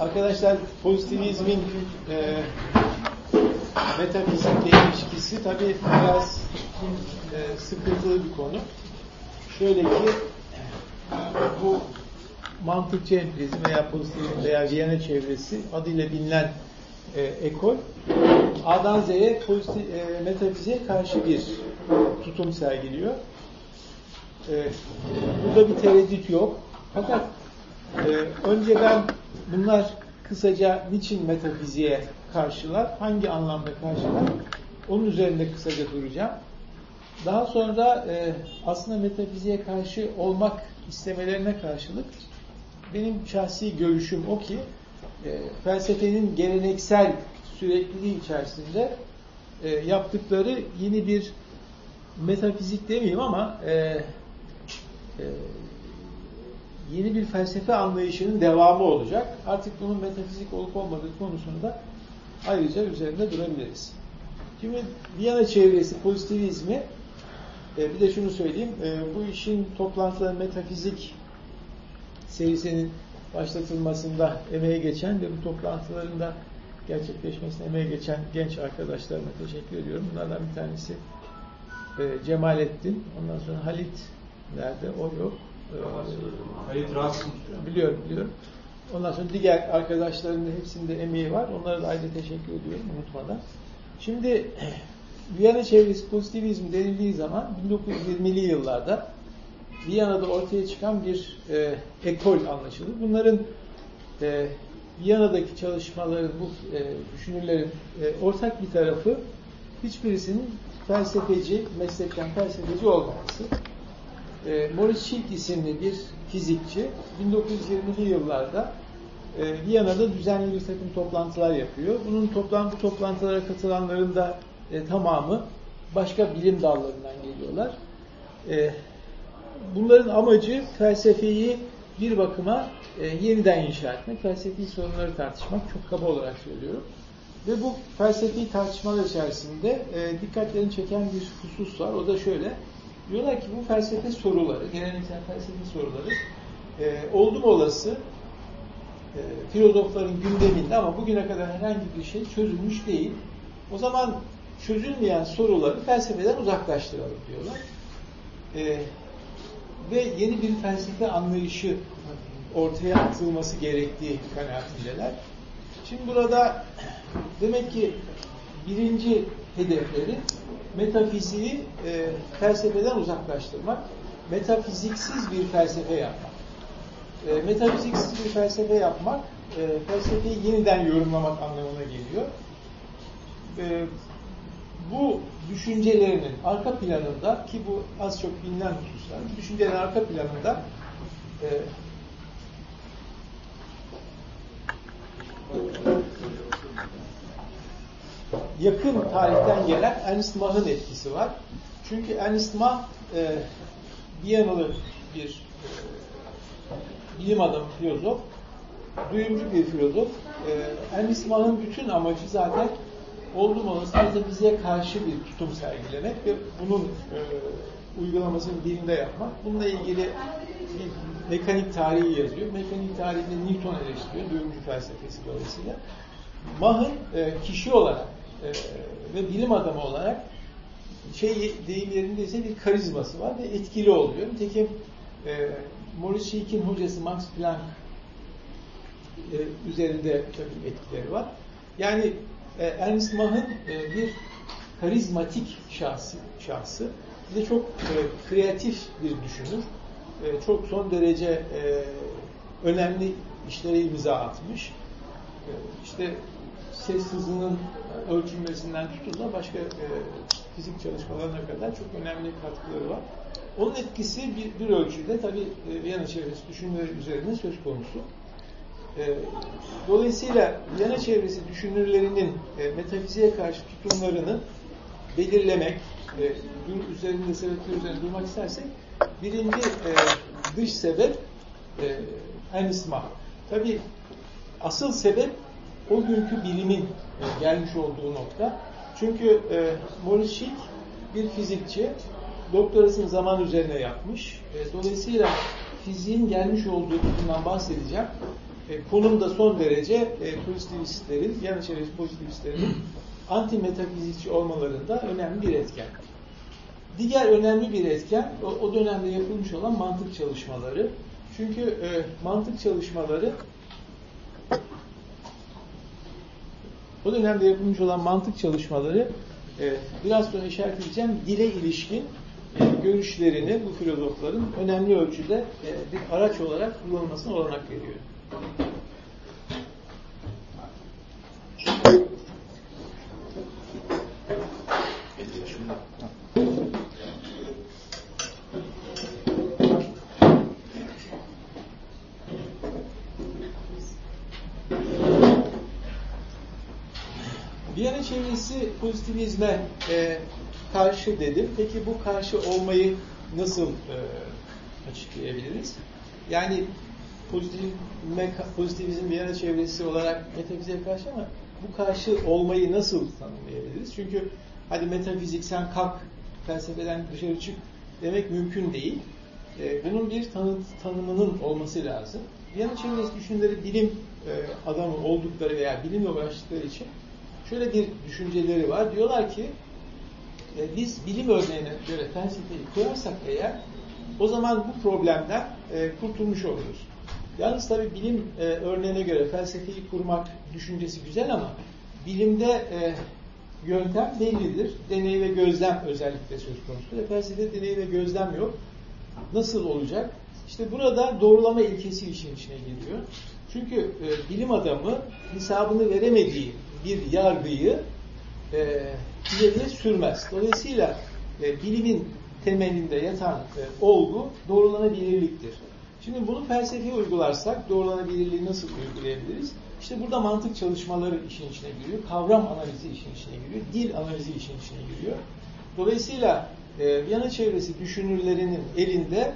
Arkadaşlar pozitivizmin e, metafizikle ilişkisi tabi biraz e, sıkıntılı bir konu. Şöyle ki bu mantıkçı empirizm veya pozitivizm veya Viyana çevresi adıyla bilinen e, ekol A'dan Z'ye e, metafiziğe karşı bir tutum sergiliyor. E, burada bir tereddüt yok. Fakat e, önce ben bunlar kısaca niçin metafiziğe karşılar, hangi anlamda karşılar, onun üzerinde kısaca duracağım. Daha sonra e, aslında metafiziğe karşı olmak istemelerine karşılık benim şahsi görüşüm o ki e, felsefenin geleneksel sürekliliği içerisinde e, yaptıkları yeni bir metafizik demeyeyim ama e, e, yeni bir felsefe anlayışının devamı olacak. Artık bunun metafizik olup olmadığı konusunda ayrıca üzerinde durabiliriz. Şimdi Viyana çevresi pozitivizmi e, bir de şunu söyleyeyim. E, bu işin toplantıları metafizik serisinin başlatılmasında emeğe geçen ve bu toplantılarında gerçekleşmesine emeğe geçen genç arkadaşlarıma teşekkür ediyorum. Bunlardan bir tanesi e, Cemalettin. Ondan sonra Halit nerede? O yok. Halit Rasim. Biliyorum, biliyorum. Ondan sonra diğer arkadaşların da hepsinde emeği var. Onlara da ayrıca teşekkür ediyorum unutmadan. Şimdi Viyana çevresi pozitivizm denildiği zaman 1920'li yıllarda Viyana'da ortaya çıkan bir e, ekol anlaşılır. Bunların e, Viyana'daki çalışmaların, bu e, düşünürlerin e, ortak bir tarafı hiçbirisinin felsefeci, meslekten felsefeci olmaması. E, Maurice Schick isimli bir fizikçi 1920'li yıllarda e, Viyana'da düzenli bir takım toplantılar yapıyor. Bunun toplam bu toplantılara katılanların da e, tamamı başka bilim dallarından geliyorlar. E, bunların amacı felsefeyi bir bakıma e, yeniden inşa etmek, felsefi sorunları tartışmak çok kaba olarak söylüyorum. Ve bu felsefi tartışmalar içerisinde e, dikkatlerini çeken bir husus var. O da şöyle. Diyorlar ki bu felsefe soruları, geleneksel felsefi soruları e, oldum olası e, filozofların gündeminde ama bugüne kadar herhangi bir şey çözülmüş değil. O zaman çözülmeyen soruları felsefeden uzaklaştıralım diyorlar. E, ve yeni bir felsefe anlayışı ortaya atılması gerektiği kanaatindeler. Şimdi burada demek ki birinci hedefleri metafiziği e, felsefeden uzaklaştırmak, metafiziksiz bir felsefe yapmak. E, metafiziksiz bir felsefe yapmak, e, felsefeyi yeniden yorumlamak anlamına geliyor. E, bu düşüncelerinin arka planında ki bu az çok bilinen hususlar, düşüncelerin arka planında e, yakın tarihten gelen Ernst Mach'ın etkisi var. Çünkü Ernst Mach e, Viyanalı bir e, bilim adamı, filozof, duyumcu bir filozof. E, Ernst Mach'ın bütün amacı zaten oldum olası metafiziğe karşı bir tutum sergilemek ve bunun e, uygulamasını dilinde yapmak. Bununla ilgili bir mekanik tarihi yazıyor. Mekanik tarihinde Newton eleştiriyor, duyumcu felsefesi dolayısıyla. Mach'ın e, kişi olarak e, ve bilim adamı olarak şey deyim yerindeyse bir karizması var ve etkili oluyor. Nitekim e, Maurice Schick'in hocası Max Planck e, üzerinde tabii etkileri var. Yani e, Ernst Mach'ın e, bir karizmatik şahsı, şahsı bir çok e, kreatif bir düşünür. E, çok son derece e, önemli işlere imza atmış. E, işte ses hızının ölçülmesinden tutun da başka e, fizik çalışmalarına kadar çok önemli katkıları var. Onun etkisi bir, bir ölçüde tabi e, Viyana çevresi düşünmeleri üzerine söz konusu. E, dolayısıyla Viyana çevresi düşünürlerinin e, metafiziğe karşı tutumlarını belirlemek, e, üzerinde sebepler üzerinde durmak istersek birinci e, dış sebep e, enisma. Tabi asıl sebep o günkü bilimin e, gelmiş olduğu nokta. Çünkü e, Maurice Schick bir fizikçi, doktorasını zaman üzerine yapmış. E, dolayısıyla fiziğin gelmiş olduğu durumdan bahsedeceğim. e, konum da son derece e, pozitivistlerin, çevresi pozitivistlerin anti metafizikçi olmalarında önemli bir etken. Diğer önemli bir etken o dönemde yapılmış olan mantık çalışmaları. Çünkü e, mantık çalışmaları o dönemde yapılmış olan mantık çalışmaları e, biraz sonra işaret edeceğim dile ilişkin e, görüşlerini bu filozofların önemli ölçüde e, bir araç olarak kullanılmasına olanak veriyor. Çevresi pozitivizme e, karşı dedim. Peki bu karşı olmayı nasıl e, açıklayabiliriz? Yani pozitivizme, pozitivizm Viyana çevresi olarak metafiziğe karşı ama bu karşı olmayı nasıl tanımlayabiliriz? Çünkü hadi metafizik sen kalk felsefeden dışarı çık demek mümkün değil. E, bunun bir tanı, tanımının olması lazım. Viyana çevresi düşünürleri bilim e, adamı oldukları veya bilimle uğraştıkları için şöyle bir düşünceleri var. Diyorlar ki e, biz bilim örneğine göre felsefeyi koyarsak eğer o zaman bu problemden e, kurtulmuş oluruz. Yalnız tabi bilim e, örneğine göre felsefeyi kurmak düşüncesi güzel ama bilimde e, yöntem bellidir. Deney ve gözlem özellikle söz konusu. E, felsefede deney ve gözlem yok. Nasıl olacak? İşte burada doğrulama ilkesi işin içine giriyor. Çünkü e, bilim adamı hesabını veremediği bir yargıyı e, ileriye sürmez. Dolayısıyla e, bilimin temelinde yatan e, olgu doğrulanabilirliktir. Şimdi bunu felsefeye uygularsak doğrulanabilirliği nasıl uygulayabiliriz? İşte burada mantık çalışmaları işin içine giriyor, kavram analizi işin içine giriyor, dil analizi işin içine giriyor. Dolayısıyla e, Viyana çevresi düşünürlerinin elinde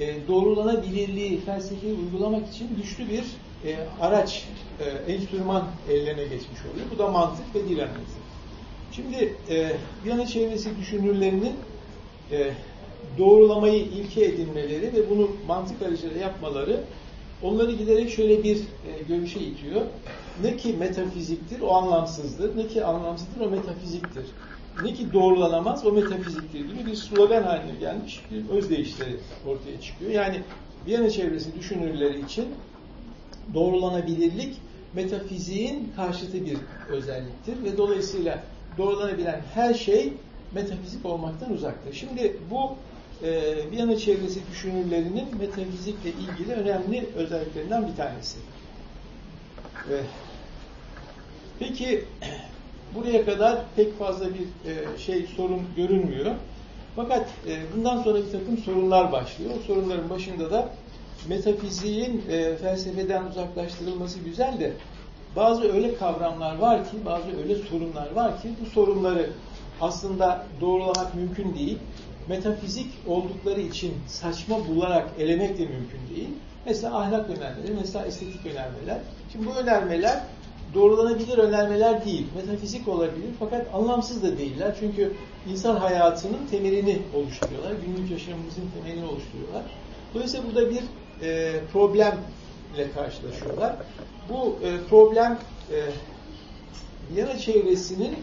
e, doğrulanabilirliği felsefeyi uygulamak için güçlü bir e, araç, e, enstrüman ellerine geçmiş oluyor. Bu da mantık ve dil analizi. Şimdi e, Viyana çevresi düşünürlerinin e, doğrulamayı ilke edinmeleri ve bunu mantık aracılığıyla yapmaları onları giderek şöyle bir e, görüşe itiyor. Ne ki metafiziktir o anlamsızdır, ne ki anlamsızdır o metafiziktir. Ne ki doğrulanamaz o metafiziktir gibi bir slogan haline gelmiş bir özdeyişleri ortaya çıkıyor. Yani Viyana çevresi düşünürleri için doğrulanabilirlik metafiziğin karşıtı bir özelliktir ve dolayısıyla doğrulanabilen her şey metafizik olmaktan uzaktır. Şimdi bu e, Viyana çevresi düşünürlerinin metafizikle ilgili önemli özelliklerinden bir tanesi. E, peki buraya kadar pek fazla bir e, şey sorun görünmüyor. Fakat e, bundan sonra bir takım sorunlar başlıyor. O sorunların başında da metafiziğin e, felsefeden uzaklaştırılması güzel de bazı öyle kavramlar var ki, bazı öyle sorunlar var ki bu sorunları aslında doğrulamak mümkün değil. Metafizik oldukları için saçma bularak elemek de mümkün değil. Mesela ahlak önermeleri, mesela estetik önermeler. Şimdi bu önermeler doğrulanabilir önermeler değil. Metafizik olabilir fakat anlamsız da değiller. Çünkü insan hayatının temelini oluşturuyorlar. Günlük yaşamımızın temelini oluşturuyorlar. Dolayısıyla burada bir e, problemle karşılaşıyorlar. Bu e, problem e, Viyana çevresinin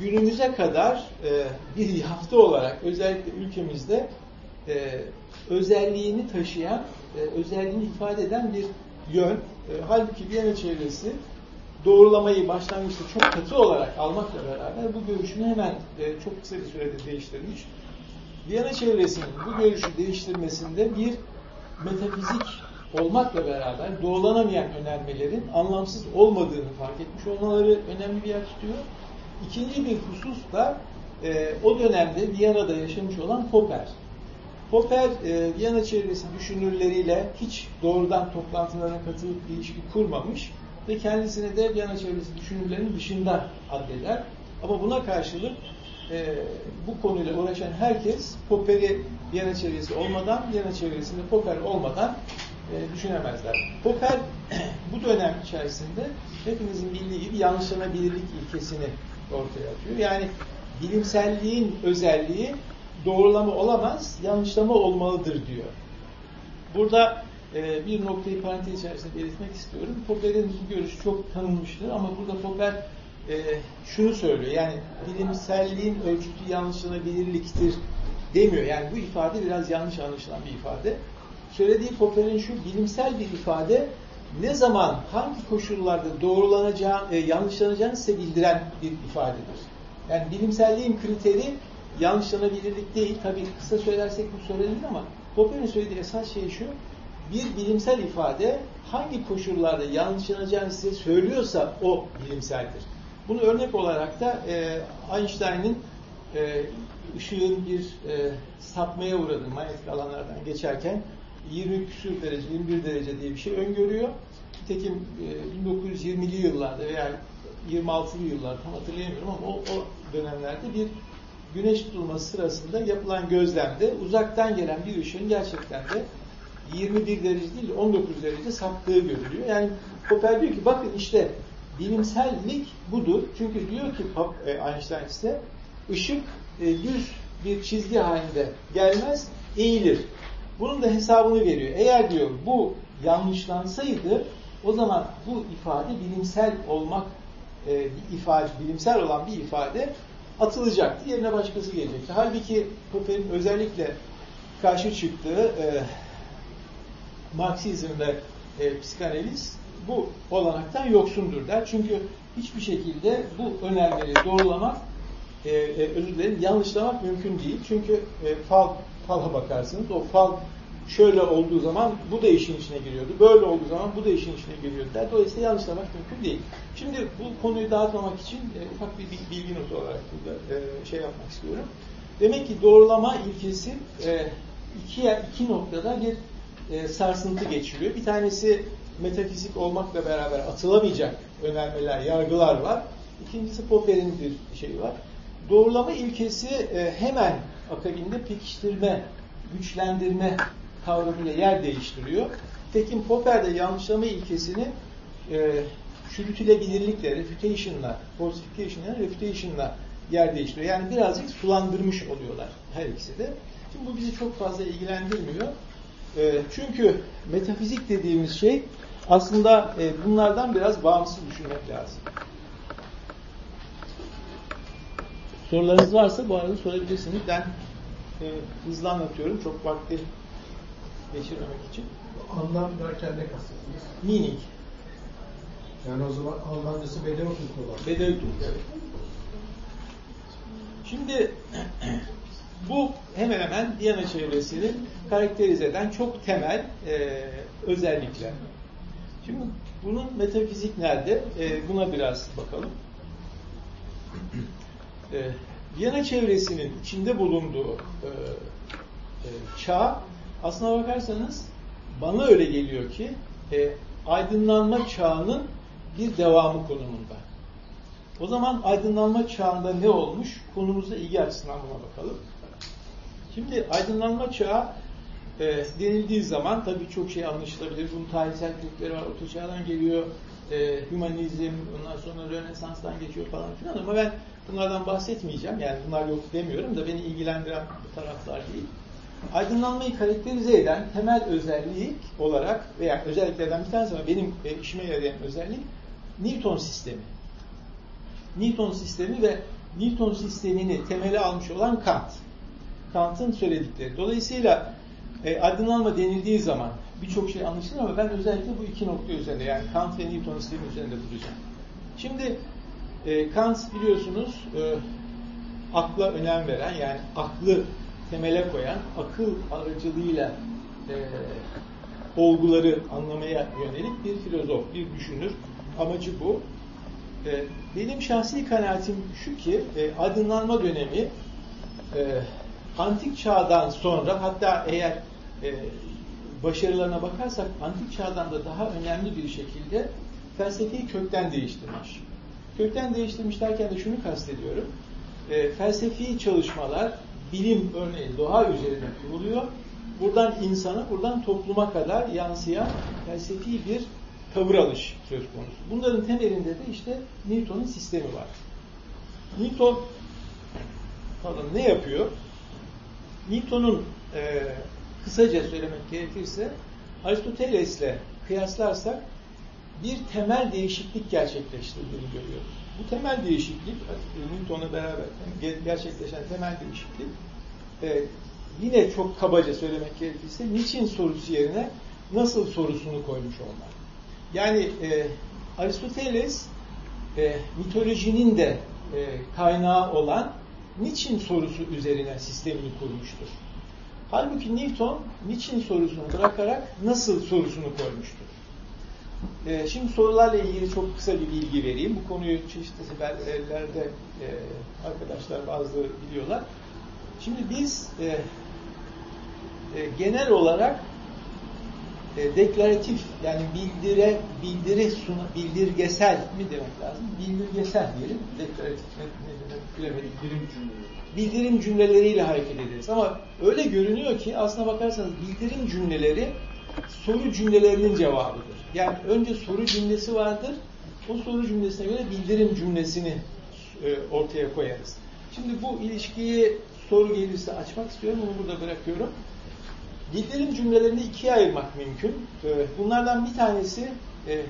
günümüze kadar e, bir yaptı olarak özellikle ülkemizde e, özelliğini taşıyan, e, özelliğini ifade eden bir yön. E, halbuki Viyana çevresi doğrulamayı başlangıçta çok katı olarak almakla beraber bu görüşünü hemen e, çok kısa bir sürede değiştirmiş. Viyana çevresinin bu görüşü değiştirmesinde bir metafizik olmakla beraber doğrulanamayan önermelerin anlamsız olmadığını fark etmiş olmaları önemli bir yer tutuyor. İkinci bir husus da e, o dönemde Viyana'da yaşamış olan Popper. Popper, e, Viyana çevresi düşünürleriyle hiç doğrudan toplantılarına katılıp bir ilişki kurmamış ve kendisini de Viyana çevresi düşünürlerinin dışında addeder. Ama buna karşılık e, bu konuyla uğraşan herkes Popper'i Viyana çevresi olmadan, Viyana çevresinde Popper olmadan e, düşünemezler. Popper bu dönem içerisinde hepinizin bildiği gibi yanlışlanabilirlik ilkesini ortaya atıyor. Yani bilimselliğin özelliği doğrulama olamaz, yanlışlama olmalıdır diyor. Burada e, bir noktayı parantez içerisinde belirtmek istiyorum. Popper'in görüşü çok tanınmıştır ama burada Popper e, şunu söylüyor. Yani bilimselliğin ölçütü yanlışlanabilirliktir demiyor. Yani bu ifade biraz yanlış anlaşılan bir ifade. Söylediği Popper'in şu bilimsel bir ifade ne zaman hangi koşullarda doğrulanacağı, e, yanlışlanacağını size bildiren bir ifadedir. Yani bilimselliğin kriteri yanlışlanabilirlik değil. Tabii kısa söylersek bu söylenir ama Popper'in söylediği esas şey şu. Bir bilimsel ifade hangi koşullarda yanlışlanacağını size söylüyorsa o bilimseldir. Bunu örnek olarak da e, Einstein'ın e, ışığın bir e, sapmaya uğradığı manyetik alanlardan geçerken 20 küsur derece, 21 derece diye bir şey öngörüyor. Nitekim e, 1920'li yıllarda veya 26'lı yıllar tam hatırlayamıyorum ama o, o dönemlerde bir güneş tutulması sırasında yapılan gözlemde uzaktan gelen bir ışığın gerçekten de 21 derece değil 19 derece saptığı görülüyor. Yani Popper diyor ki bakın işte bilimsellik budur. Çünkü diyor ki e, Einstein ise ışık e, düz bir çizgi halinde gelmez, eğilir. Bunun da hesabını veriyor. Eğer diyor bu yanlışlansaydı o zaman bu ifade bilimsel olmak e, bir ifade, bilimsel olan bir ifade atılacaktı. Yerine başkası gelecekti. Halbuki Popper'in özellikle karşı çıktığı e, Marksizm ve e, psikanaliz bu olanaktan yoksundur der. Çünkü hiçbir şekilde bu önermeleri doğrulamak, e, e, özür dilerim, yanlışlamak mümkün değil. Çünkü e, fal, fala bakarsınız. O fal şöyle olduğu zaman bu da işin içine giriyordu. Böyle olduğu zaman bu da işin içine giriyordu der. Dolayısıyla yanlışlamak mümkün değil. Şimdi bu konuyu dağıtmamak için e, ufak bir bilgi notu olarak burada e, şey yapmak istiyorum. Demek ki doğrulama ilkesi e, iki, iki noktada bir e, sarsıntı geçiriyor. Bir tanesi metafizik olmakla beraber atılamayacak önermeler, yargılar var. İkincisi Popper'in bir şeyi var. Doğrulama ilkesi e, hemen akabinde pekiştirme, güçlendirme kavramıyla yer değiştiriyor. Tekin Popper de yanlışlama ilkesini e, çürütülebilirlikle, refutation'la, falsification'la, refutation'la yer değiştiriyor. Yani birazcık sulandırmış oluyorlar her ikisi de. Şimdi bu bizi çok fazla ilgilendirmiyor. E, çünkü metafizik dediğimiz şey aslında e, bunlardan biraz bağımsız düşünmek lazım. Sorularınız varsa bu arada sorabilirsiniz. Ben e, hızlı anlatıyorum. Çok vakti geçirmemek için. Anlam derken ne kastediyorsunuz? Minik. Yani o zaman Almancası Bedevi Türk olan. Bedevi Türk, evet. Şimdi bu hemen hemen Viyana çevresini karakterize eden çok temel e, özellikler. Şimdi bunun metafizik nerede? E, buna biraz bakalım. E, Viyana çevresinin içinde bulunduğu e, e, çağ aslına bakarsanız bana öyle geliyor ki e, aydınlanma çağının bir devamı konumunda. O zaman aydınlanma çağında ne olmuş? Konumuzda ilgi açısından buna bakalım. Şimdi aydınlanma çağı e, denildiği zaman tabii çok şey anlaşılabilir. Bunun tarihsel kökleri var. Orta çağdan geliyor. E, hümanizm, ondan sonra Rönesans'tan geçiyor falan filan ama ben bunlardan bahsetmeyeceğim. Yani bunlar yok demiyorum da beni ilgilendiren taraflar değil. Aydınlanmayı karakterize eden temel özellik olarak veya özelliklerden bir tanesi ama benim e, işime yarayan özellik Newton sistemi. Newton sistemi ve Newton sistemini temeli almış olan Kant. Kant'ın söyledikleri. Dolayısıyla e, aydınlanma denildiği zaman birçok şey anlaşılır ama ben özellikle bu iki nokta üzerinde yani Kant ve Newton sistemi üzerinde duracağım. Şimdi e, Kant biliyorsunuz e, akla önem veren yani aklı temele koyan akıl aracılığıyla e, olguları anlamaya yönelik bir filozof, bir düşünür. Amacı bu. E, benim şahsi kanaatim şu ki e, aydınlanma dönemi e, antik çağdan sonra hatta eğer e, başarılarına bakarsak antik çağdan da daha önemli bir şekilde felsefeyi kökten değiştirmiş. Kökten değiştirmiş derken de şunu kastediyorum. E, felsefi çalışmalar bilim örneğin doğa üzerine kuruluyor. Buradan insana, buradan topluma kadar yansıyan felsefi bir tavır alış söz konusu. Bunların temelinde de işte Newton'un sistemi var. Newton pardon, ne yapıyor? Newton'un e, kısaca söylemek gerekirse Aristoteles'le kıyaslarsak bir temel değişiklik gerçekleştirdiğini görüyoruz. Bu temel değişiklik, Newton'la beraber gerçekleşen temel değişiklik, e, yine çok kabaca söylemek gerekirse, niçin sorusu yerine nasıl sorusunu koymuş olmak. Yani e, Aristoteles e, mitolojinin de kaynağı olan niçin sorusu üzerine sistemini kurmuştur. Halbuki Newton niçin sorusunu bırakarak nasıl sorusunu koymuştur. E, şimdi sorularla ilgili çok kısa bir bilgi vereyim. Bu konuyu çeşitli seferlerde e, arkadaşlar bazıları biliyorlar. Şimdi biz e, e, genel olarak e, deklaratif yani bildire bildiri suna, bildirgesel mi demek lazım? Bildirgesel diyelim. Deklaratif ne, ne demek bilemedim. Bildirim cümleleri. Bildirim cümleleriyle hareket ederiz. Ama öyle görünüyor ki aslına bakarsanız bildirim cümleleri soru cümlelerinin cevabıdır. Yani önce soru cümlesi vardır. O soru cümlesine göre bildirim cümlesini e, ortaya koyarız. Şimdi bu ilişkiyi soru gelirse açmak istiyorum. Onu burada bırakıyorum. Bildirim cümlelerini ikiye ayırmak mümkün. E, bunlardan bir tanesi e,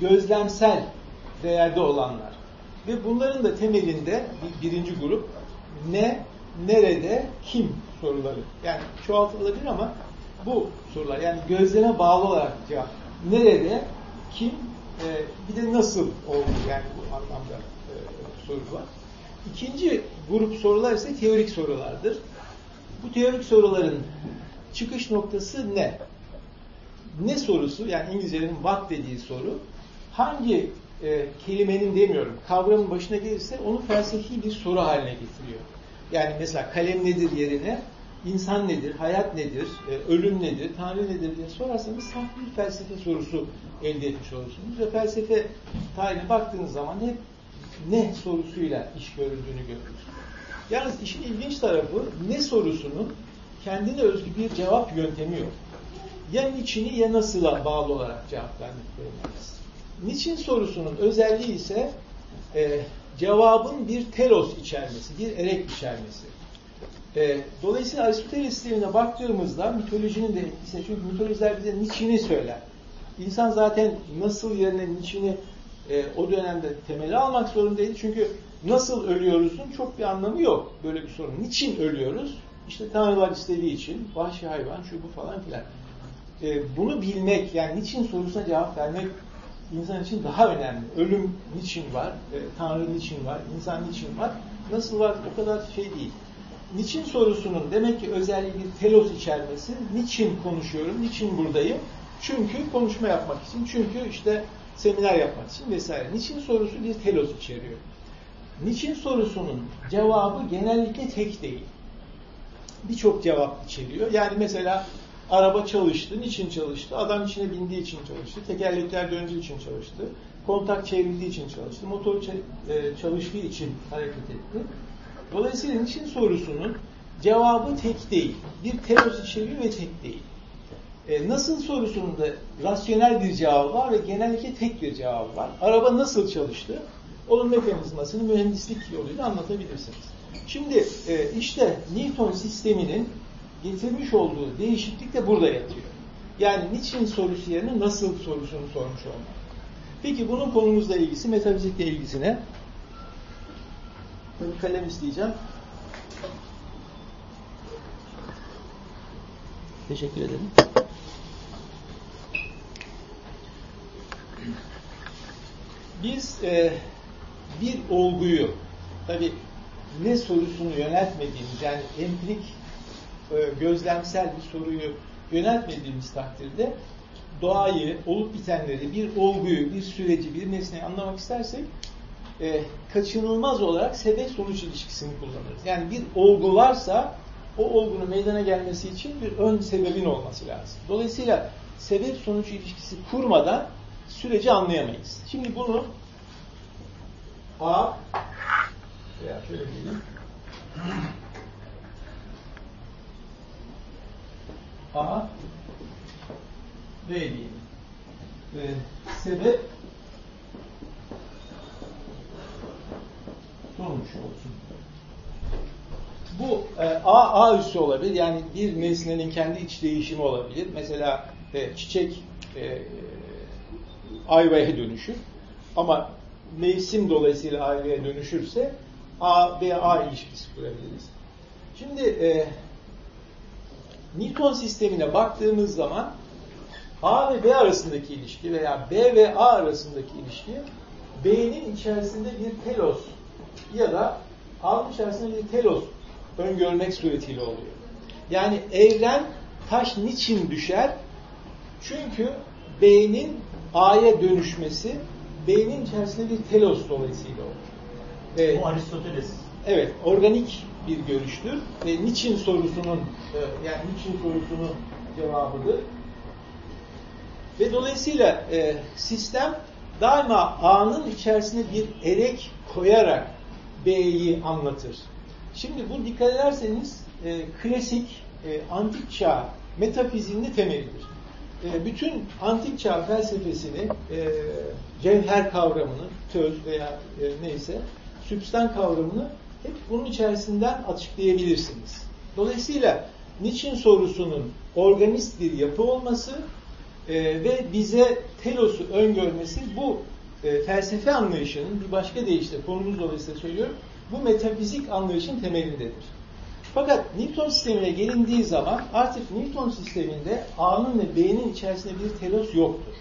gözlemsel değerde olanlar. Ve bunların da temelinde birinci grup ne, nerede, kim soruları. Yani çoğaltılabilir ama bu sorular. Yani gözleme bağlı olarak cevap. Nerede, kim, e, bir de nasıl oldu yani bu anlamda e, soru var. İkinci grup sorular ise teorik sorulardır. Bu teorik soruların çıkış noktası ne? Ne sorusu yani İngilizcenin what dediği soru hangi e, kelimenin demiyorum kavramın başına gelirse onu felsefi bir soru haline getiriyor. Yani mesela kalem nedir yerine insan nedir, hayat nedir, e, ölüm nedir, tanrı nedir diye sorarsanız saf bir felsefe sorusu elde etmiş olursunuz. Ve felsefe tarihine baktığınız zaman hep ne sorusuyla iş görüldüğünü görürüz. Yalnız işin ilginç tarafı ne sorusunun kendine özgü bir cevap yöntemi yok. Ya niçini ya nasıla bağlı olarak cevap vermek durumundayız. Niçin sorusunun özelliği ise e, cevabın bir telos içermesi, bir erek içermesi. E, dolayısıyla Aristoteles sistemine baktığımızda mitolojinin de etkisi, çünkü mitolojiler bize niçini söyler. İnsan zaten nasıl yerine niçini e, o dönemde temeli almak zorundaydı. Çünkü nasıl ölüyoruzun çok bir anlamı yok böyle bir sorun. Niçin ölüyoruz? İşte tanrılar istediği için, vahşi hayvan, şu bu falan filan. E, bunu bilmek, yani niçin sorusuna cevap vermek insan için daha önemli. Ölüm niçin var, e, Tanrı niçin var, insan niçin var, nasıl var o kadar şey değil. Niçin sorusunun demek ki özelliği bir telos içermesi, niçin konuşuyorum, niçin buradayım? Çünkü konuşma yapmak için, çünkü işte seminer yapmak için vesaire. Niçin sorusu bir telos içeriyor. Niçin sorusunun cevabı genellikle tek değil. Birçok cevap içeriyor. Yani mesela araba çalıştı, niçin çalıştı? Adam içine bindiği için çalıştı, tekerlekler döndüğü için çalıştı, kontak çevrildiği için çalıştı, motor e, çalıştığı için hareket etti. Dolayısıyla niçin sorusunun cevabı tek değil. Bir telos içeriyor ve tek değil. E, nasıl sorusunun da rasyonel bir cevabı var ve genellikle tek bir cevabı var. Araba nasıl çalıştı? Onun mekanizmasını mühendislik yoluyla anlatabilirsiniz. Şimdi e, işte Newton sisteminin getirmiş olduğu değişiklik de burada yatıyor. Yani niçin sorusu yerine nasıl sorusunu sormuş olmak. Peki bunun konumuzla ilgisi, metafizikle ilgisine bir kalem isteyeceğim. Teşekkür ederim. Biz e, bir olguyu tabi ne sorusunu yöneltmediğimiz yani empirik gözlemsel bir soruyu yöneltmediğimiz takdirde doğayı, olup bitenleri, bir olguyu, bir süreci, bir nesneyi anlamak istersek e, kaçınılmaz olarak sebep-sonuç ilişkisini kullanırız. Yani bir olgu varsa o olgunun meydana gelmesi için bir ön sebebin olması lazım. Dolayısıyla sebep-sonuç ilişkisi kurmadan süreci anlayamayız. Şimdi bunu A veya şöyle diyelim A B diyelim. Ee, sebep sonuç olsun. Bu e, A, A üssü olabilir. Yani bir nesnenin kendi iç değişimi olabilir. Mesela e, çiçek e, ayvaya dönüşür. Ama mevsim dolayısıyla ayvaya dönüşürse A veya A ilişkisi kurabiliriz. Şimdi e, Newton sistemine baktığımız zaman A ve B arasındaki ilişki veya B ve A arasındaki ilişki B'nin içerisinde bir telos ya da A'nın içerisinde bir telos öngörmek suretiyle oluyor. Yani evren taş niçin düşer? Çünkü B'nin A'ya dönüşmesi B'nin içerisinde bir telos dolayısıyla olur. Ee, Bu Aristoteles. Evet, organik bir görüştür. Ve niçin sorusunun e, yani niçin sorusunun cevabıdır. Ve dolayısıyla e, sistem daima A'nın içerisine bir erek koyarak B'yi anlatır. Şimdi bu dikkat ederseniz e, klasik antik çağ metafiziğinin temelidir. Bütün antik çağ felsefesini e, cevher kavramını, töz veya neyse sübstan kavramını hep bunun içerisinden açıklayabilirsiniz. Dolayısıyla niçin sorusunun organist bir yapı olması e, ve bize telosu öngörmesi bu e, felsefe anlayışının bir başka deyişle konumuz dolayısıyla söylüyorum bu metafizik anlayışın temelindedir. Fakat Newton sistemine gelindiği zaman artık Newton sisteminde A'nın ve B'nin içerisinde bir telos yoktur.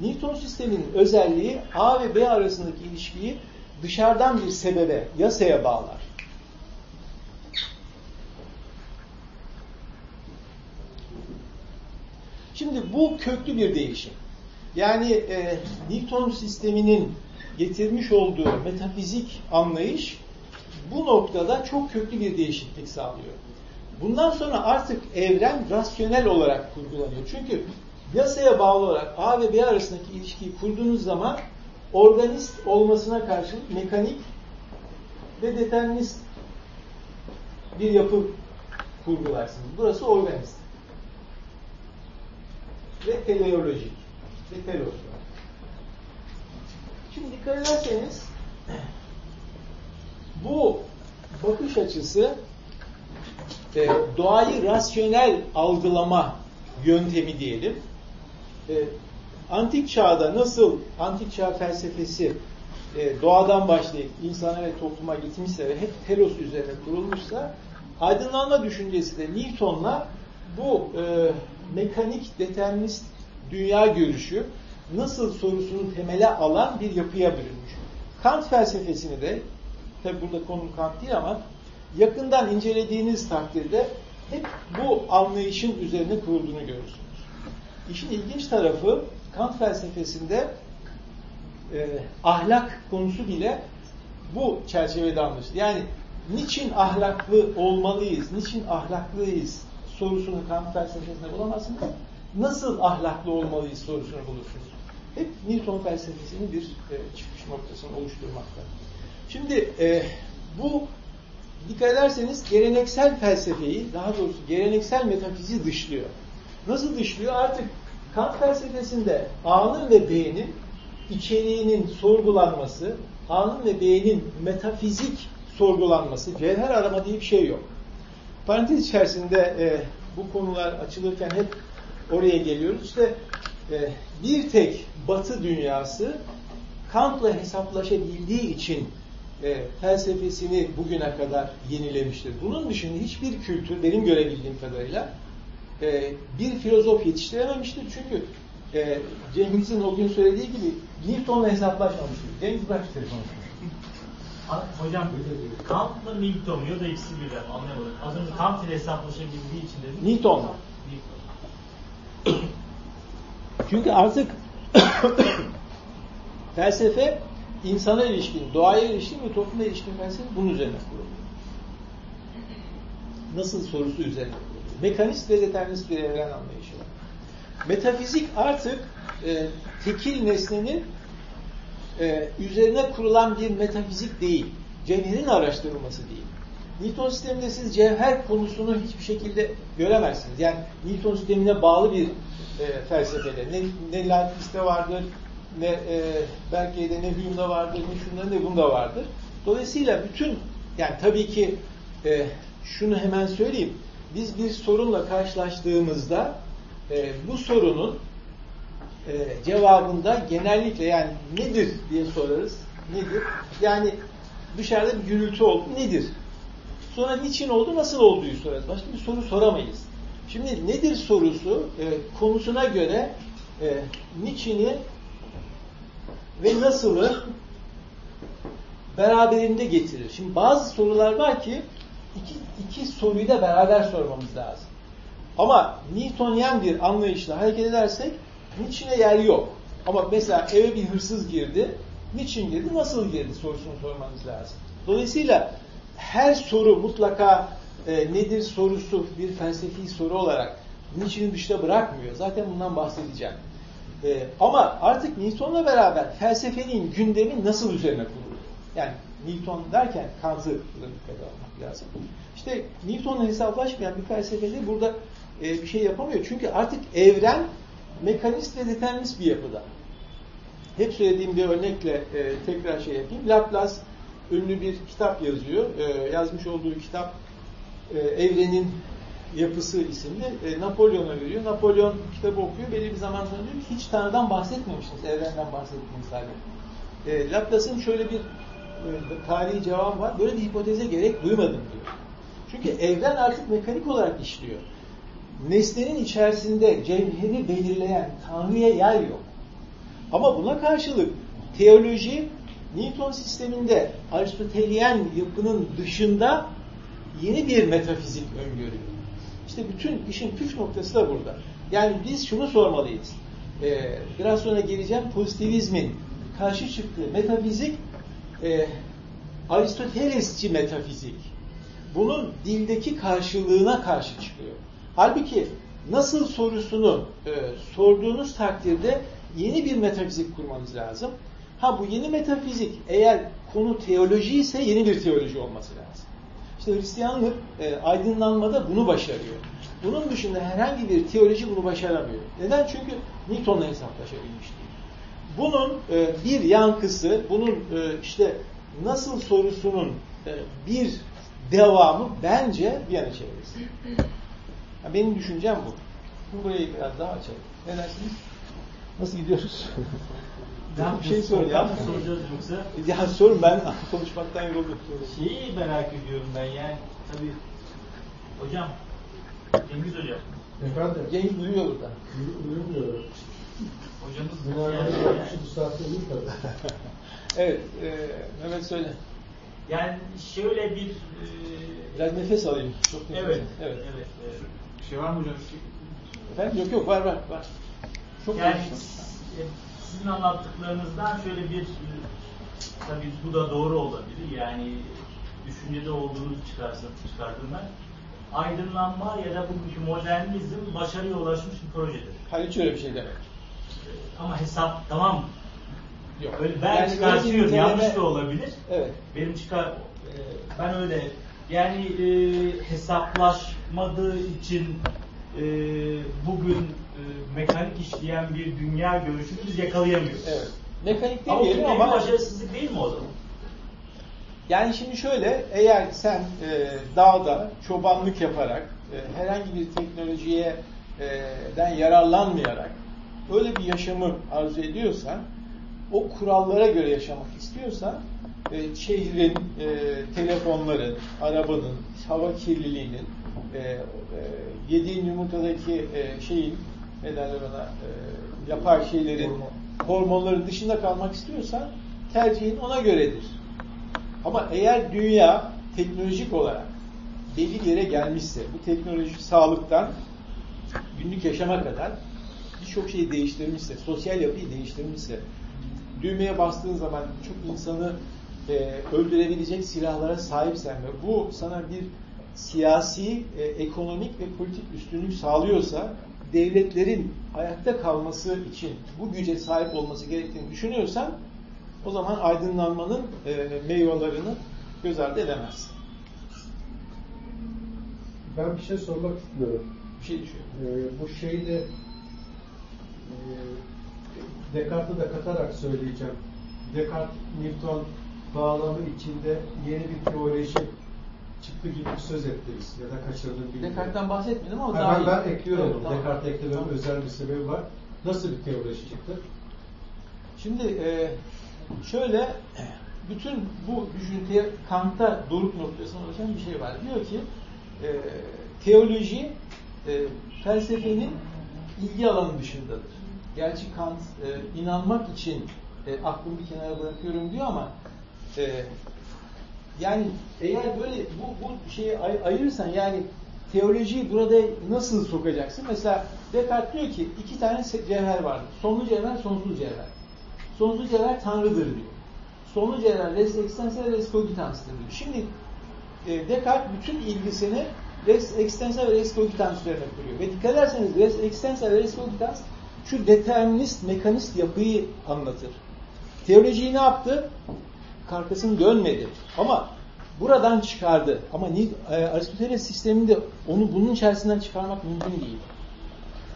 Newton sisteminin özelliği A ve B arasındaki ilişkiyi dışarıdan bir sebebe, yasaya bağlar. Şimdi bu köklü bir değişim. Yani e, Newton sisteminin getirmiş olduğu metafizik anlayış bu noktada çok köklü bir değişiklik sağlıyor. Bundan sonra artık evren rasyonel olarak kurgulanıyor. Çünkü yasaya bağlı olarak A ve B arasındaki ilişkiyi kurduğunuz zaman organist olmasına karşılık mekanik ve determinist bir yapı kurgularsınız. Burası organist. Ve teleolojik. Ve telos Şimdi dikkat ederseniz bu bakış açısı doğayı rasyonel algılama yöntemi diyelim. Antik çağda nasıl antik çağ felsefesi e, doğadan başlayıp insana ve topluma gitmişse ve hep telos üzerine kurulmuşsa aydınlanma düşüncesi de Newton'la bu e, mekanik determinist dünya görüşü nasıl sorusunu temele alan bir yapıya bürünmüş. Kant felsefesini de tabi burada konu Kant değil ama yakından incelediğiniz takdirde hep bu anlayışın üzerine kurulduğunu görürsünüz. İşin ilginç tarafı Kant felsefesinde e, ahlak konusu bile bu çerçevede anlaşılır. Yani niçin ahlaklı olmalıyız, niçin ahlaklıyız sorusunu Kant felsefesinde bulamazsınız. Nasıl ahlaklı olmalıyız sorusunu bulursunuz. Hep Newton felsefesinin bir e, çıkış noktasını oluşturmakta. Şimdi e, bu dikkat ederseniz geleneksel felsefeyi, daha doğrusu geleneksel metafizi dışlıyor. Nasıl dışlıyor? Artık Kant felsefesinde A'nın ve B'nin içeriğinin sorgulanması, A'nın ve B'nin metafizik sorgulanması, cevher arama diye bir şey yok. Parantez içerisinde e, bu konular açılırken hep oraya geliyoruz. İşte e, bir tek Batı dünyası Kant'la hesaplaşabildiği için e, felsefesini bugüne kadar yenilemiştir. Bunun dışında hiçbir kültür benim görebildiğim kadarıyla e, bir filozof yetiştirememiştir. Çünkü e, Cengiz'in o gün söylediği gibi Newton'la hesaplaşmamıştır. Cengiz Bırak konuşmuş. Hocam Kant'la Newton ya da ikisi birden anlayamadım. Az önce Kant ile hesaplaşabildiği için dedim. Newton'la. Çünkü artık felsefe insana ilişkin, doğaya ilişkin ve topluma ilişkin felsefe bunun üzerine kuruluyor. Nasıl sorusu üzerine. Mekanist ve determinist bir evren anlayışı var. Metafizik artık e, tekil nesnenin e, üzerine kurulan bir metafizik değil. Cevherin araştırılması değil. Newton sisteminde siz cevher konusunu hiçbir şekilde göremezsiniz. Yani Newton sistemine bağlı bir e, felsefede. Ne, ne Leibniz'de vardır, ne e, Berkeley'de, ne Hume'da vardır, ne şunda ne bunda vardır. Dolayısıyla bütün, yani tabii ki e, şunu hemen söyleyeyim. Biz bir sorunla karşılaştığımızda e, bu sorunun e, cevabında genellikle yani nedir diye sorarız. Nedir? Yani dışarıda bir gürültü oldu. Nedir? Sonra niçin oldu, nasıl olduğu sorarız. Başka bir soru soramayız. Şimdi nedir sorusu e, konusuna göre e, niçini ve nasılı beraberinde getirir. Şimdi bazı sorular var ki iki, iki soruyu da beraber sormamız lazım. Ama Newtonian bir anlayışla hareket edersek niçine yer yok. Ama mesela eve bir hırsız girdi. Niçin girdi, nasıl girdi sorusunu sormanız lazım. Dolayısıyla her soru mutlaka e, nedir sorusu bir felsefi soru olarak niçini dışta bırakmıyor. Zaten bundan bahsedeceğim. E, ama artık Newton'la beraber felsefenin gündemi nasıl üzerine kuruldu? Yani Newton derken Kant'ı dikkate almak lazım. İşte Newton'la hesaplaşmayan bir felsefede burada e, bir şey yapamıyor. Çünkü artık evren mekanist ve determinist bir yapıda. Hep söylediğim bir örnekle e, tekrar şey yapayım. Laplace ünlü bir kitap yazıyor. E, yazmış olduğu kitap e, Evrenin Yapısı isimli. E, Napolyon'a veriyor. Napolyon kitabı okuyor. Belli bir zaman sonra diyor ki hiç Tanrı'dan bahsetmemişsiniz. Evrenden bahsettiniz halde. E, Laplace'ın şöyle bir tarihi cevabı var. Böyle bir hipoteze gerek duymadım diyor. Çünkü evren artık mekanik olarak işliyor. Nesnenin içerisinde cevheri belirleyen Tanrı'ya yer yok. Ama buna karşılık teoloji Newton sisteminde Aristotelian yapının dışında yeni bir metafizik öngörüyor. İşte bütün işin püf noktası da burada. Yani biz şunu sormalıyız. Ee, biraz sonra geleceğim pozitivizmin karşı çıktığı metafizik e, Aristotelesçi metafizik. Bunun dildeki karşılığına karşı çıkıyor. Halbuki nasıl sorusunu e, sorduğunuz takdirde yeni bir metafizik kurmanız lazım. Ha bu yeni metafizik eğer konu teoloji ise yeni bir teoloji olması lazım. İşte Hristiyanlık e, aydınlanmada bunu başarıyor. Bunun dışında herhangi bir teoloji bunu başaramıyor. Neden? Çünkü Newton'la hesaplaşabilmiş değil. Bunun e, bir yankısı, bunun e, işte nasıl sorusunun e, bir devamı bence Viyana çevresi. Yani benim düşüncem bu. Bu burayı biraz daha açalım. Ne dersiniz? Nasıl gidiyoruz? Ben bir şey sor ya. mı soracağız yoksa? Ya sorun ben konuşmaktan yoruldum. Şeyi merak ediyorum ben yani tabii hocam Cengiz hocam Efendim? Cengiz duyuyor burada. Uyumuyor. Hocamız Bunlar yani, yani, bu saatte uyur tabii. Evet, e, Mehmet söyle. yani şöyle bir e, Biraz nefes alayım. Çok nefes evet, evet. evet, evet. Bir şey var mı hocam? Efendim? Yok yok var var var. Çok Yani e, sizin anlattıklarınızdan şöyle bir e, tabii bu da doğru olabilir. Yani düşüncede olduğunu çıkarsın, çıkardım ben. Aydınlanma ya da bugünkü modernizm başarıya ulaşmış bir projedir. Hayır hiç öyle bir şey demek. Ama hesap tamam Yok. Öyle ben Yani öyle çıkartıyorum. niteleme- Yanlış da olabilir. Evet. Benim çıkar e, ben öyle yani e, hesaplaşmadığı için e, bugün e, mekanik işleyen bir dünya görüşünü biz yakalayamıyoruz. Evet. Mekanik Ama demeyelim bir ama başarısızlık değil mi o zaman? yani şimdi şöyle eğer sen e, dağda çobanlık yaparak e, herhangi bir teknolojiye e, den yararlanmayarak öyle bir yaşamı arzu ediyorsan o kurallara göre yaşamak istiyorsan e, şehrin, e, telefonların, arabanın, hava kirliliğinin, e, e, yediğin yumurtadaki e, şeyin, ne derler ona, e, yapar şeylerin, hormonların dışında kalmak istiyorsan tercihin ona göredir. Ama eğer dünya teknolojik olarak belli bir yere gelmişse, bu teknoloji sağlıktan günlük yaşama kadar birçok şeyi değiştirmişse, sosyal yapıyı değiştirmişse, düğmeye bastığın zaman çok insanı e, öldürebilecek silahlara sahipsen ve bu sana bir siyasi, e, ekonomik ve politik üstünlük sağlıyorsa devletlerin ayakta kalması için bu güce sahip olması gerektiğini düşünüyorsan o zaman aydınlanmanın e, meyvelerini göz ardı edemezsin. Ben bir şey sormak istiyorum. Bir şey düşünüyorum. Ee, bu şeyde e, Descartes'ı da katarak söyleyeceğim. Descartes, Newton bağlamı içinde yeni bir teoloji çıktı gibi söz ettiniz ya da kaçırdım bilmiyorum. Descartes'ten bahsetmedim ama Ha, daha ben, ben ekliyorum Evet, tamam. Descartes'e eklememin Tamam. özel bir sebebi var. Nasıl bir teoloji çıktı? Şimdi e, şöyle bütün bu düşünceye Kant'ta doruk noktasına ulaşan bir şey var. Diyor ki e, teoloji e, felsefenin ilgi alanı dışındadır. Gerçi Kant e, inanmak için e, aklımı bir kenara bırakıyorum diyor ama e, yani eğer böyle bu, bu şeyi ay- ayırırsan yani teolojiyi burada nasıl sokacaksın? Mesela Descartes diyor ki iki tane cevher vardır. Sonlu cevher, sonsuz cevher. Sonsuz cevher Tanrı'dır diyor. Sonlu cevher res ve res cogitans'tır diyor. Şimdi e, Descartes bütün ilgisini res extensa ve res cogitans üzerine kuruyor. Ve dikkat ederseniz res extensa ve res cogitans şu determinist, mekanist yapıyı anlatır. Teolojiyi ne yaptı? Arkasını dönmedi. Ama buradan çıkardı. Ama e, Aristoteles sisteminde onu bunun içerisinden çıkarmak mümkün değil.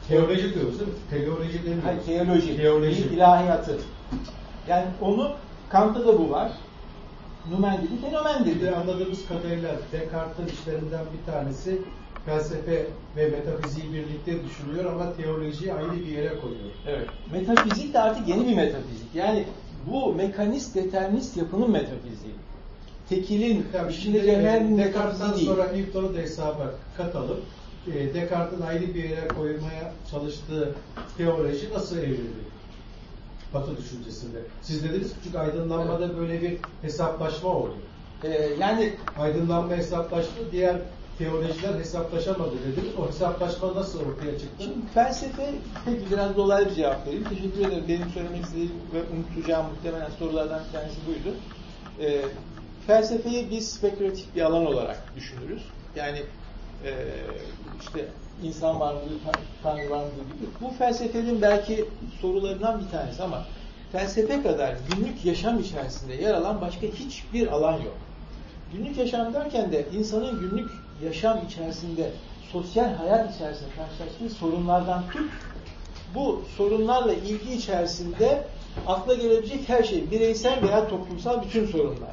Teoloji diyoruz değil mi? Teoloji demiyoruz. Hayır, teoloji, Teoloji. ilahiyatı. Yani onu Kant'ta da bu var. Numen Bir dedi. de anladığımız kadarıyla Descartes'in işlerinden bir tanesi felsefe ve metafiziği birlikte düşünüyor ama teolojiyi ayrı bir yere koyuyor. Evet. Metafizik de artık yeni bir metafizik. Yani bu mekanist, determinist yapının metafiziği. Tekilin, içinde şimdi cevherin Descartes'ten sonra Newton'u da hesaba katalım. E, Descartes'in ayrı bir yere koymaya çalıştığı teoloji nasıl evrildi? Batı düşüncesinde. Siz dediniz ki çünkü aydınlanmada böyle bir hesaplaşma oldu. Ee, yani Aydınlanma hesaplaştı, diğer teolojiler hesaplaşamadı dediniz. O hesaplaşma nasıl ortaya çıktı? Şimdi felsefe peki biraz dolaylı bir cevap vereyim. Teşekkür ederim. Benim söylemek istediğim ve unutacağım muhtemelen sorulardan bir tanesi buydu. Ee, felsefeyi biz spekülatif bir alan olarak düşünürüz. Yani e, işte insan varlığı, tan- tanrı varlığı gibi. Bu felsefenin belki sorularından bir tanesi ama felsefe kadar günlük yaşam içerisinde yer alan başka hiçbir alan yok. Günlük yaşam derken de insanın günlük yaşam içerisinde, sosyal hayat içerisinde karşılaştığı sorunlardan tut, bu sorunlarla ilgi içerisinde akla gelebilecek her şey, bireysel veya toplumsal bütün sorunlar.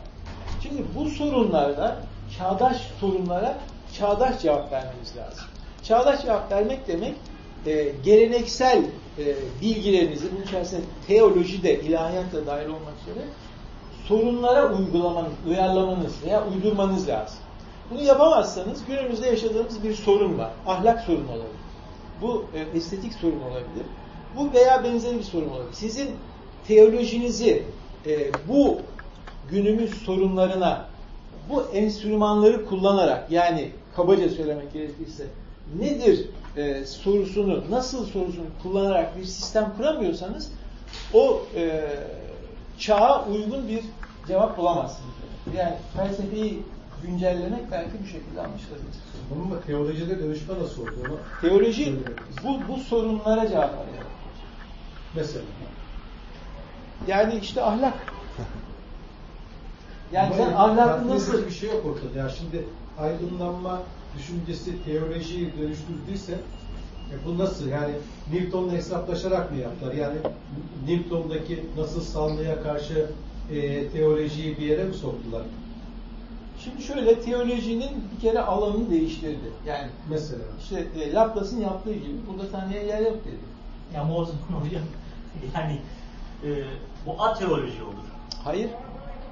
Şimdi bu sorunlarda çağdaş sorunlara çağdaş cevap vermemiz lazım. Çağdaş cevap vermek demek e, geleneksel e, bilgilerinizi, bunun içerisinde teoloji de, ilahiyat da dahil olmak üzere sorunlara uygulamanız, uyarlamanız veya uydurmanız lazım. Bunu yapamazsanız günümüzde yaşadığımız bir sorun var. Ahlak sorunu olabilir. Bu e, estetik sorun olabilir. Bu veya benzeri bir sorun olabilir. Sizin teolojinizi e, bu günümüz sorunlarına bu enstrümanları kullanarak yani kabaca söylemek gerekirse nedir e, sorusunu, nasıl sorusunu kullanarak bir sistem kuramıyorsanız o e, çağa uygun bir cevap bulamazsınız. Yani felsefeyi güncellemek belki bu şekilde anlaşılabilir. Ama teolojide dönüşme nasıl? Onu Teoloji bu, bu sorunlara cevap arıyor. mesela. Yani işte ahlak. Yani Ama sen ahlakı nasıl bir şey yok ortada. Ya şimdi aydınlanma düşüncesi teolojiyi dönüştürdüyse e bu nasıl? Yani Newton'la hesaplaşarak mı yaptılar? Yani Newton'daki nasıl sağlığa karşı e, teolojiyi bir yere mi soktular? Şimdi şöyle teolojinin bir kere alanını değiştirdi. Yani Mesela. işte e, Laplace'ın yaptığı gibi burada Tanrı'ya yer yok dedi. Ya ama o zaman hocam yani e, bu ateoloji olur. Hayır.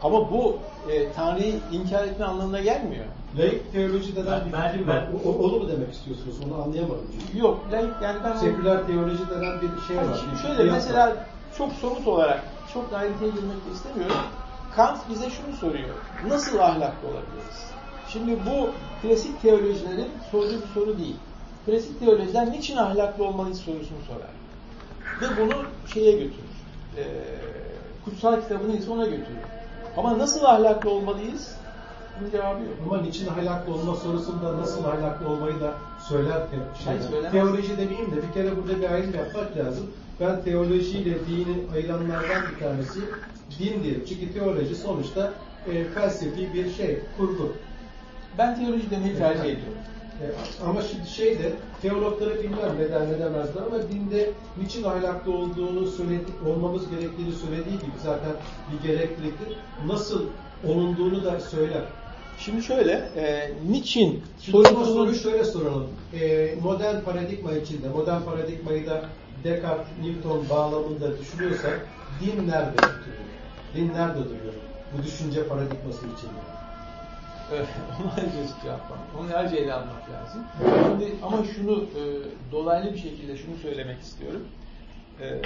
Ama bu e, Tanrı'yı inkar etme anlamına gelmiyor. Laik teoloji denen Ben- bir ben- fikir ben- var. O, onu mu demek istiyorsunuz? Onu anlayamadım. çünkü. Yok. laik- Yani ben Seküler teoloji denen bir şey var. şimdi şöyle var. mesela çok somut olarak çok da ayrıntıya girmek de istemiyorum. Kant bize şunu soruyor. Nasıl ahlaklı olabiliriz? Şimdi bu klasik teolojilerin sorduğu bir soru değil. Klasik teolojiler niçin ahlaklı olmalıyız sorusunu sorar. Ve bunu şeye götürür. Ee, kutsal kitabını ise ona götürür. Ama nasıl ahlaklı olmalıyız? Bunun cevabı yok. Ama niçin ahlaklı olma sorusunda nasıl ahlaklı olmayı da söyler te- söylemez. Teoloji demeyeyim de bir kere burada bir ayrım yapmak lazım. Ben teolojiyle dini ayıranlardan bir tanesi din diyelim. Çünkü teoloji sonuçta e, felsefi bir şey, kurgu. Ben teoloji demeyi tercih ediyorum. E, ama şimdi şey de teologları bilmem neden ne demezler ama dinde niçin ahlaklı olduğunu söyledik, olmamız gerektiğini söylediği gibi zaten bir gerekliliktir. Nasıl olunduğunu da söyler. Şimdi şöyle, e, niçin o soruyu şöyle soralım. Ee, modern paradigma içinde, modern paradigmayı da Descartes, Newton bağlamında düşünüyorsak din nerede tutuyor? Din nerede duruyor? Bu düşünce paradigması içinde. Evet, onu ayrıca cevap var. Onu ayrıca ele almak lazım. Şimdi ama şunu e, dolaylı bir şekilde şunu söylemek istiyorum. E,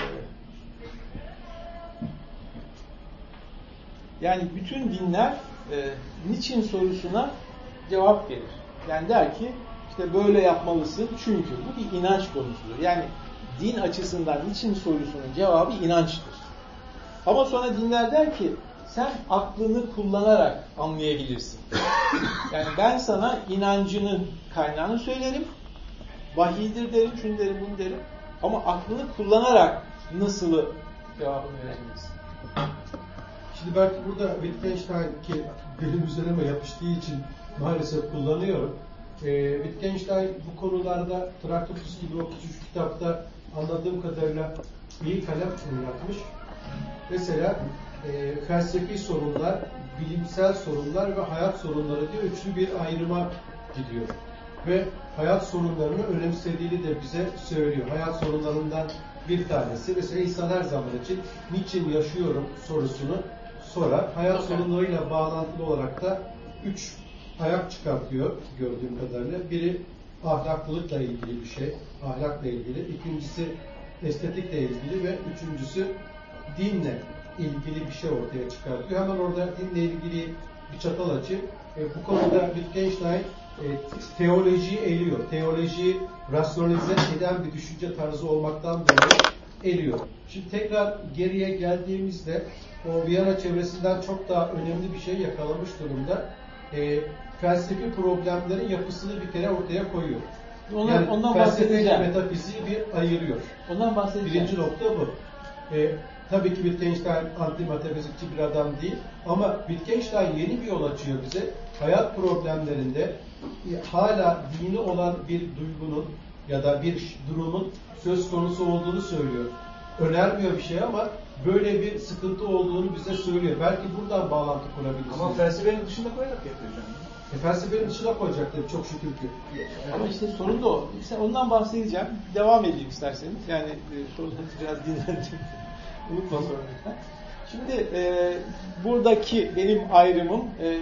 yani bütün dinler e, niçin sorusuna cevap verir. Yani der ki işte böyle yapmalısın çünkü bu bir inanç konusudur. Yani din açısından niçin sorusunun cevabı inançtır. Ama sonra dinler der ki sen aklını kullanarak anlayabilirsin. Yani ben sana inancının kaynağını söylerim. Vahiydir derim, şunu derim, bunu derim. Ama aklını kullanarak nasılı cevabını verebilirsin. Şimdi belki burada Wittgenstein ki benim üzerime yapıştığı için maalesef kullanıyorum. Ee, Wittgenstein bu konularda Traktatus gibi o küçük kitapta anladığım kadarıyla iyi kalem yapmış. Mesela e, felsefi sorunlar, bilimsel sorunlar ve hayat sorunları diye üçlü bir ayrıma gidiyor. Ve hayat sorunlarını önemsediğini de bize söylüyor. Hayat sorunlarından bir tanesi mesela insan her zaman için niçin yaşıyorum sorusunu sorar. Hayat sorunlarıyla bağlantılı olarak da üç ayak çıkartıyor gördüğüm kadarıyla. Biri ahlaklılıkla ilgili bir şey, ahlakla ilgili. İkincisi estetikle ilgili ve üçüncüsü dinle ilgili bir şey ortaya çıkartıyor. Hemen orada dinle ilgili bir çatal açı. E, bu konuda Wittgenstein e, teolojiyi eliyor. Teolojiyi rasyonalize eden bir düşünce tarzı olmaktan dolayı eliyor. Şimdi tekrar geriye geldiğimizde o Viyana çevresinden çok daha önemli bir şey yakalamış durumda. E, felsefi problemlerin yapısını bir kere ortaya koyuyor. Ondan, yani ondan bahsedeceğim. metafiziği bir ayırıyor. Ondan bahsedeceğim. Birinci nokta bu. E, tabii ki Wittgenstein anti-metafizikçi bir adam değil ama Wittgenstein yeni bir yol açıyor bize. Hayat problemlerinde e, hala dini olan bir duygunun ya da bir durumun söz konusu olduğunu söylüyor. Önermiyor bir şey ama böyle bir sıkıntı olduğunu bize söylüyor. Belki buradan bağlantı kurabilirsiniz. Ama felsefenin dışında koyarak yapıyor hocam. E, felsefenin dışına koyacak tabii çok şükür ki. Ama işte sorun da o. İşte ondan bahsedeceğim. Devam edeyim isterseniz. Yani e, sorularınızı biraz dinlendim. Unutma lütfen. Şimdi e, buradaki benim ayrımım e,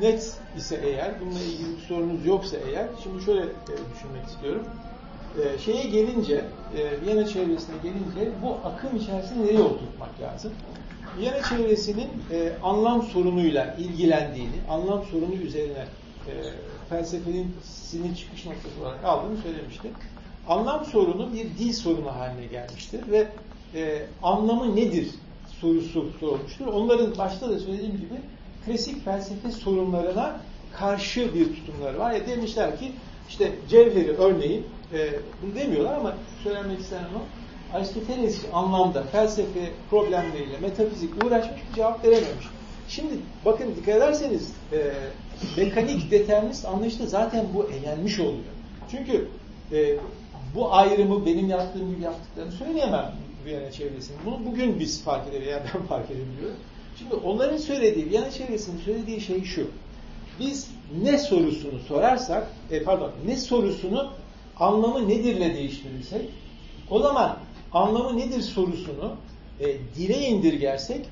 net ise eğer, bununla ilgili bir sorunuz yoksa eğer, şimdi şöyle e, düşünmek istiyorum. E, şeye gelince, e, Viyana çevresine gelince bu akım içerisinde nereye oturtmak lazım? Viyana çevresinin e, anlam sorunuyla ilgilendiğini, anlam sorunu üzerine e, felsefenin sinin çıkış noktası olarak aldığını söylemiştim. Anlam sorunu bir dil sorunu haline gelmiştir ve e, anlamı nedir sorusu sormuştur. Onların başta da söylediğim gibi klasik felsefe sorunlarına karşı bir tutumları var. Ya demişler ki işte cevheri örneğin e, bunu demiyorlar ama söylemek istenen o Aristoteles anlamda felsefe problemleriyle metafizik uğraşmış bir cevap verememiş. Şimdi bakın dikkat ederseniz e, mekanik determinist anlayışta zaten bu elenmiş oluyor. Çünkü e, bu ayrımı benim yaptığım gibi yaptıklarını söyleyemem Viyana çevresinin. Bunu bugün biz fark edebiliyoruz, yani ben fark edebiliyorum. Şimdi onların söylediği, Viyana çevresinin söylediği şey şu. Biz ne sorusunu sorarsak, e, pardon, ne sorusunu anlamı nedirle değiştirirsek, o zaman anlamı nedir sorusunu e, dile indirgersek,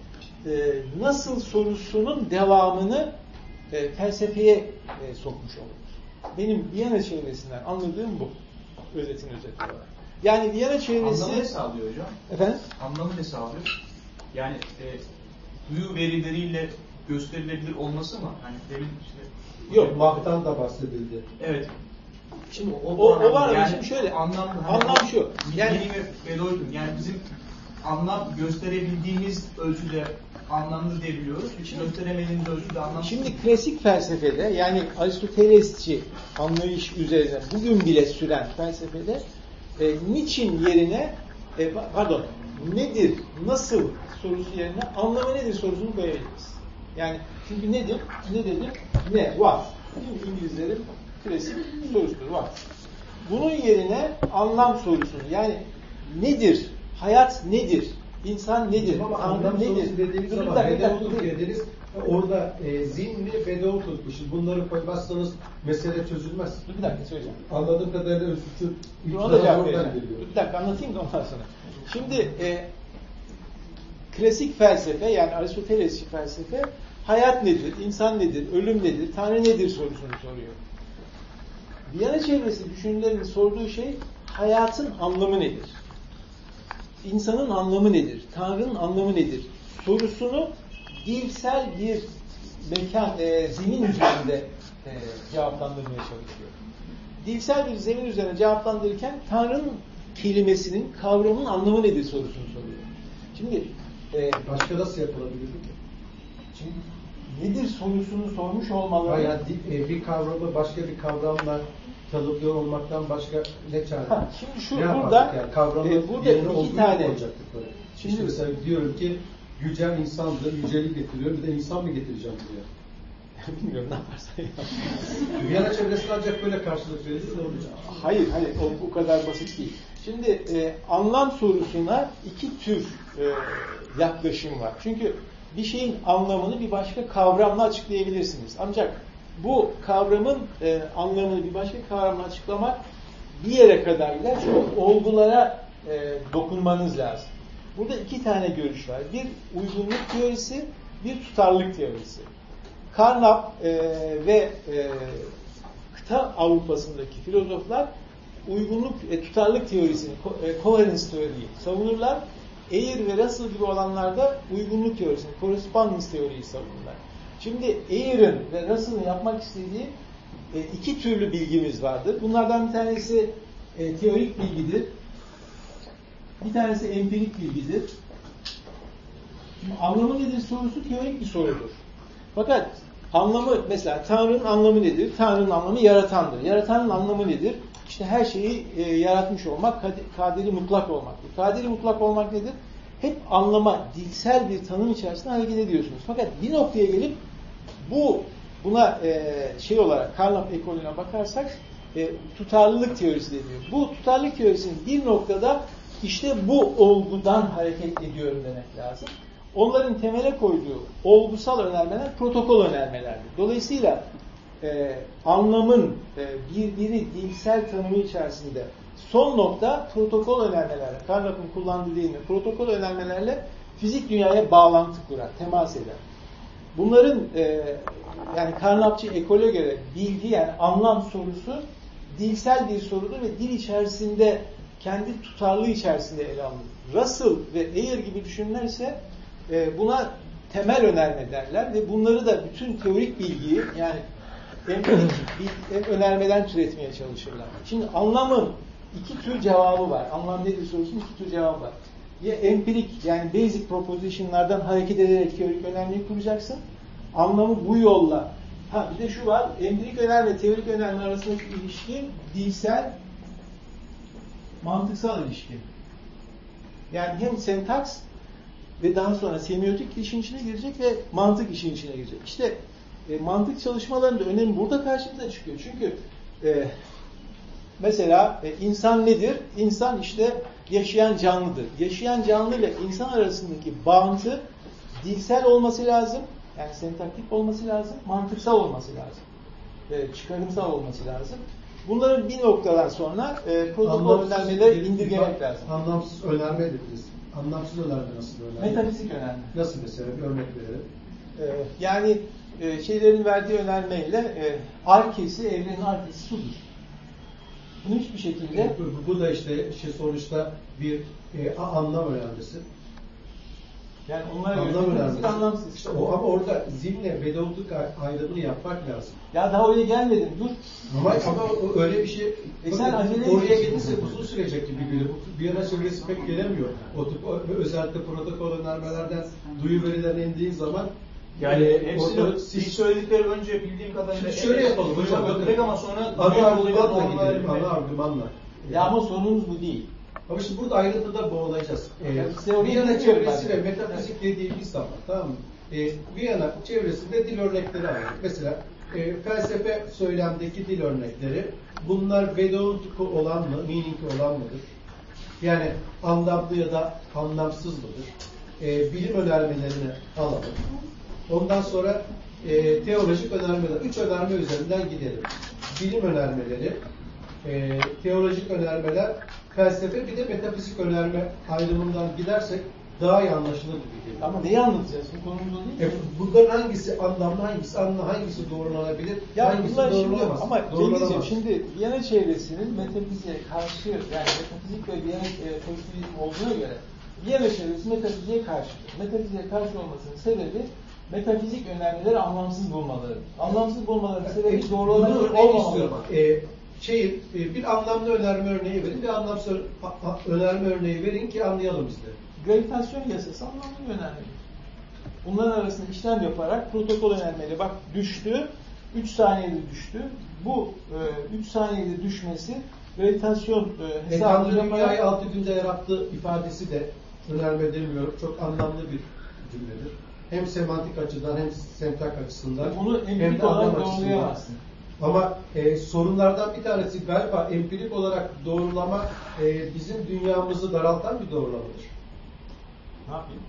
e, nasıl sorusunun devamını e, felsefeye e, sokmuş oluruz. Benim Viyana çevresinden anladığım bu. Özetin özeti olarak. Yani Viyana çevresi... Anlamı ne sağlıyor hocam? Efendim? Anlamı ne sağlıyor? Yani e, duyu verileriyle gösterilebilir olması mı? Hani demin işte Yok, Mach'tan da bahsedildi. Evet. Şimdi o, O- o var yani şimdi şöyle. anlam, anlam şu. Yani ve Beloit'un yani bizim anlam gösterebildiğimiz ölçüde anlamlı diyebiliyoruz. Gösteremediğimiz ölçüde anlam. Şimdi klasik felsefede yani Aristotelesçi anlayış üzerine bugün bile süren felsefede e, niçin yerine e, pardon nedir, nasıl sorusu yerine anlamı nedir sorusunu koyabiliriz. Yani çünkü nedir? Ne dedim? Ne? Değil mi? İngilizlerin klasik sorusudur. What? Bunun yerine anlam sorusunu yani nedir? Hayat nedir? İnsan nedir? Ama anlam nedir? sorusu dediğiniz Dur, zaman dur. dediniz. Orada e, zihni bedevutuk. Şimdi bunları koymazsanız mesele çözülmez. Dur bir dakika söyleyeceğim. Anladığım kadarıyla Dur ona da cevap vereceğim. Dur bir dakika anlatayım da ondan sonra. Şimdi e, klasik felsefe yani Aristotelesçi felsefe hayat nedir, insan nedir, ölüm nedir, Tanrı nedir sorusunu soruyor. Viyana çevresi düşünürlerin sorduğu şey hayatın anlamı nedir? İnsanın anlamı nedir? Tanrı'nın anlamı nedir? Sorusunu dilsel bir mekan, e, zemin üzerinde e, cevaplandırmaya çalışıyor. Dilsel bir zemin üzerine cevaplandırırken Tanrı'nın kelimesinin, kavramın anlamı nedir sorusunu soruyor. Şimdi, e, Başka nasıl yapılabilir? ki? şimdi nedir sorusunu sormuş olmaları... Hayır, yani e, bir kavramı başka bir kavramla tanımlıyor olmaktan başka ne çare? Ha, şimdi şu Ne burada, yani kavramın e, burada iki tane- böyle. Şimdi- Şimdi mesela diyorum ki yücel insandır, yücelik getiriyor. Bir de insan mı getireceğim buraya? Bilmiyorum ne yaparsan yap. Viyana çevresinde ancak böyle karşılık verilir olacak? Hayır, hayır o bu kadar basit değil. Şimdi e, anlam sorusuna iki tür e, yaklaşım var. Çünkü bir şeyin anlamını bir başka kavramla açıklayabilirsiniz. Ancak bu kavramın e, anlamını bir başka kavramla açıklamak bir yere kadar gider. Çünkü olgulara e, dokunmanız lazım. Burada iki tane görüş var. Bir uygunluk teorisi, bir tutarlılık teorisi. Carnap e, ve e, kıta Avrupa'sındaki filozoflar uygunluk, e, tutarlılık teorisini, e, coherence teoriyi savunurlar. Ayer ve Russell gibi olanlarda uygunluk teorisini, correspondence teoriyi savunurlar. Şimdi Ayer'ın ve Russell'ın yapmak istediği e, iki türlü bilgimiz vardır. Bunlardan bir tanesi e, teorik bilgidir. Bir tanesi empirik bilgidir. Şimdi anlamı nedir sorusu teorik bir sorudur. Fakat anlamı mesela Tanrı'nın anlamı nedir? Tanrı'nın anlamı yaratandır. Yaratanın anlamı nedir? İşte her şeyi e, yaratmış olmak, kad- kaderi mutlak olmaktır. Kaderi mutlak olmak nedir? Hep anlama, dilsel bir tanım içerisinde hareket ediyorsunuz. Fakat bir noktaya gelip bu buna e, şey olarak Carnap ekolüne bakarsak e, tutarlılık teorisi deniyor. Bu tutarlılık teorisinin bir noktada işte bu olgudan hareket ediyorum demek lazım. Onların temele koyduğu olgusal önermeler protokol önermelerdir. Dolayısıyla e, anlamın e, birbiri dilsel tanımı içerisinde son nokta protokol önermelerle, Carnap'ın kullandığı deyimle protokol önermelerle fizik dünyaya bağlantı kurar, temas eder. Bunların e, yani Karnapçı ekole göre bilgi yani anlam sorusu dilsel bir sorudur ve dil içerisinde kendi tutarlığı içerisinde ele alınır. Russell ve Ayer gibi düşünürler ise e, buna temel önerme derler ve bunları da bütün teorik bilgiyi yani empirik önermeden türetmeye çalışırlar. Şimdi anlamın iki tür cevabı var. Anlam nedir sorusunun iki tür cevabı var. Ya empirik yani basic proposition'lardan hareket ederek teorik önermeyi kuracaksın. Anlamı bu yolla. Ha bir de şu var. Empirik önerme, teorik önerme arasındaki ilişki dilsel, mantıksal ilişki. Yani hem sentaks ve daha sonra semiotik işin içine girecek ve mantık işin içine girecek. İşte e, mantık çalışmalarında önemi burada karşımıza çıkıyor. Çünkü e, mesela e, insan nedir? İnsan işte yaşayan canlıdır. Yaşayan canlı ile insan arasındaki bağıntı dilsel olması lazım. Yani sentaktik olması lazım. Mantıksal olması lazım. E, çıkarımsal olması lazım. Bunların bir noktadan sonra e, protokol önermeleri indirgemek lazım. Anlamsız önerme dediniz. Anlamsız önerme nasıl önerme? Metafizik önerme. Nasıl mesela bir örnek verelim. Ee, yani e, şeylerin verdiği önermeyle e, arkesi, evrenin arkesi sudur. Bunu hiçbir şekilde Bu, bu da işte şey sonuçta bir e, anlam önermesi. yani onlara göre Anlam metafizik önermesi. anlamsız. İşte o, ama orada zihinle bedevutluk ay- ayrımını yapmak lazım. Ya daha oraya gelmedim. Dur. Ama, ama öyle bir şey E sen acele oraya gelirse uzun sürecek gibi geliyor. Bir ara çevresi pek gelemiyor. O tip özellikle protokol önermelerden duyu verilerine indiğin zaman Yani e, hepsini orada ilk siz söyledikleri önce bildiğim kadarıyla Şimdi şöyle yapalım hocam. direkt ama sonra dünya argümanla gidelim. Ana argümanla. Ya ama sorunumuz bu değil. Ama şimdi burada ayrıntıda boğulacağız. Ee, Yani Viyana çevresi ve metafizik dediğimiz zaman tamam mı? Ee, Viyana çevresinde dil örnekleri var. Mesela e, felsefe söylemdeki dil örnekleri bunlar Vedontuk olan mı, meaning olan mıdır? Yani anlamlı ya da anlamsız mıdır? E, bilim önermelerini alalım. Ondan sonra e, teolojik önermeler. Üç önerme üzerinden gidelim. Bilim önermeleri, e, teolojik önermeler, felsefe bir de metafizik önerme ayrımından gidersek daha iyi anlaşılır gibi geliyor. Ama neyi anlatacağız? Bu konumuz o değil E, mi? bunların hangisi anlamlı, hangisi anlamlı, hangisi doğrulanabilir, Ya hangisi bunlar şimdi doğrulanamaz? ama Doğrulanamaz. Şimdi Viyana çevresinin metafiziğe karşı yani metafizik ve Viyana e, pozitivizm olduğuna göre Viyana çevresi metafiziğe karşıdır. Metafiziğe karşı olmasının sebebi metafizik önermeleri anlamsız bulmaları. Anlamsız bulmalarının sebebi doğrulanabilir olmamaları. istiyorum. E, şey, e, bir anlamlı önerme örneği verin, bir anlamsız önerme örneği verin ki anlayalım biz de. Gravitasyon yasası anlamlı bir önerme. Bunların arasında işlem yaparak protokol önermeleri bak düştü, 3 saniyede düştü. Bu 3 saniyede düşmesi gravitasyon e, E, Tanrı yaparak dünyayı altı günde yarattı ifadesi de önerme demiyorum. Çok anlamlı bir cümledir. Hem semantik açıdan hem semtak açısından bunu hem empirik de anlam olarak açısından. doğrulayamazsın. Ama e, sorunlardan bir tanesi galiba empirik olarak doğrulama e, bizim dünyamızı daraltan bir doğrulamadır. Ne yapayım?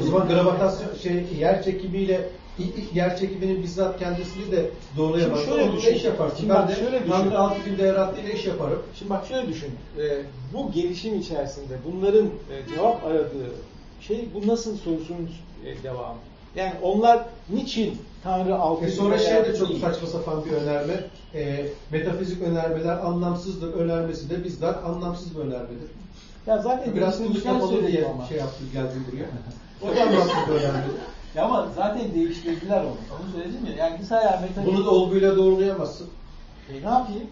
O zaman gravitasyon şey yer çekimiyle i- i- yer çekiminin bizzat kendisini de doğrulayamaz. Şimdi şöyle Onunla düşün. iş yaparsın. Şimdi ben bak de şöyle düşün. Tanrı altı günde yarattığıyla iş yaparım. Şimdi bak şöyle düşün. Ee, bu gelişim içerisinde bunların e, cevap aradığı şey bu nasıl sorusunun e, devamı. Yani onlar niçin Tanrı altı E sonra şey de çok değil? saçma sapan bir önerme. E, metafizik önermeler anlamsızdır önermesi de bizzat anlamsız bir önermedir. Ya zaten Biraz değiştirmişler kapalı diye ama. şey yaptım geldim buraya. O da anlamsız bir önermedir. Ya ama zaten değiştirdiler onu. Onu söyledim ya. Yani biz hala metafizik... Bunu da olguyla doğrulayamazsın. E, ne yapayım?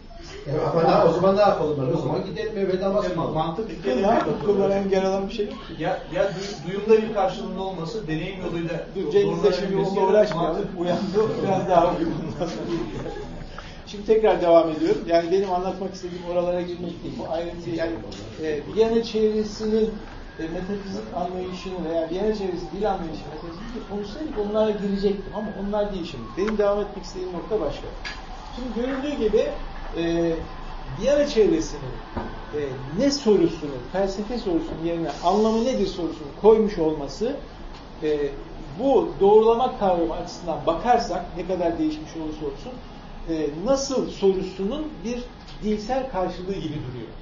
E, ama ne, o zaman ne yapalım ben? O zaman gidelim namaz Yani kılalım. mantık ülkeleri yapayım? Kullara engel olan bir şey yok. Ya, ya duy- duyumda bir karşılığında olması, deneyim yoluyla Dur Cengiz de şimdi doğrulanabilmesi onunla ya uğraşmayalım. Uyandı. Biraz daha uygun. Şimdi tekrar devam ediyorum. Yani benim anlatmak istediğim oralara girmek değil. Bu ayrıntı yani e, Viyana çevresinin e, metafizik anlayışını veya Viyana çevresi dil anlayışı metafizik konuşsaydık onlara girecektim ama onlar değil şimdi. Benim devam etmek istediğim nokta başka. Şimdi görüldüğü gibi e, Viyana çevresinin e, ne sorusunu, felsefe sorusunun yerine anlamı nedir sorusunu koymuş olması e, bu doğrulama kavramı açısından bakarsak ne kadar değişmiş olursa olsun e, nasıl sorusunun bir dilsel karşılığı gibi duruyor.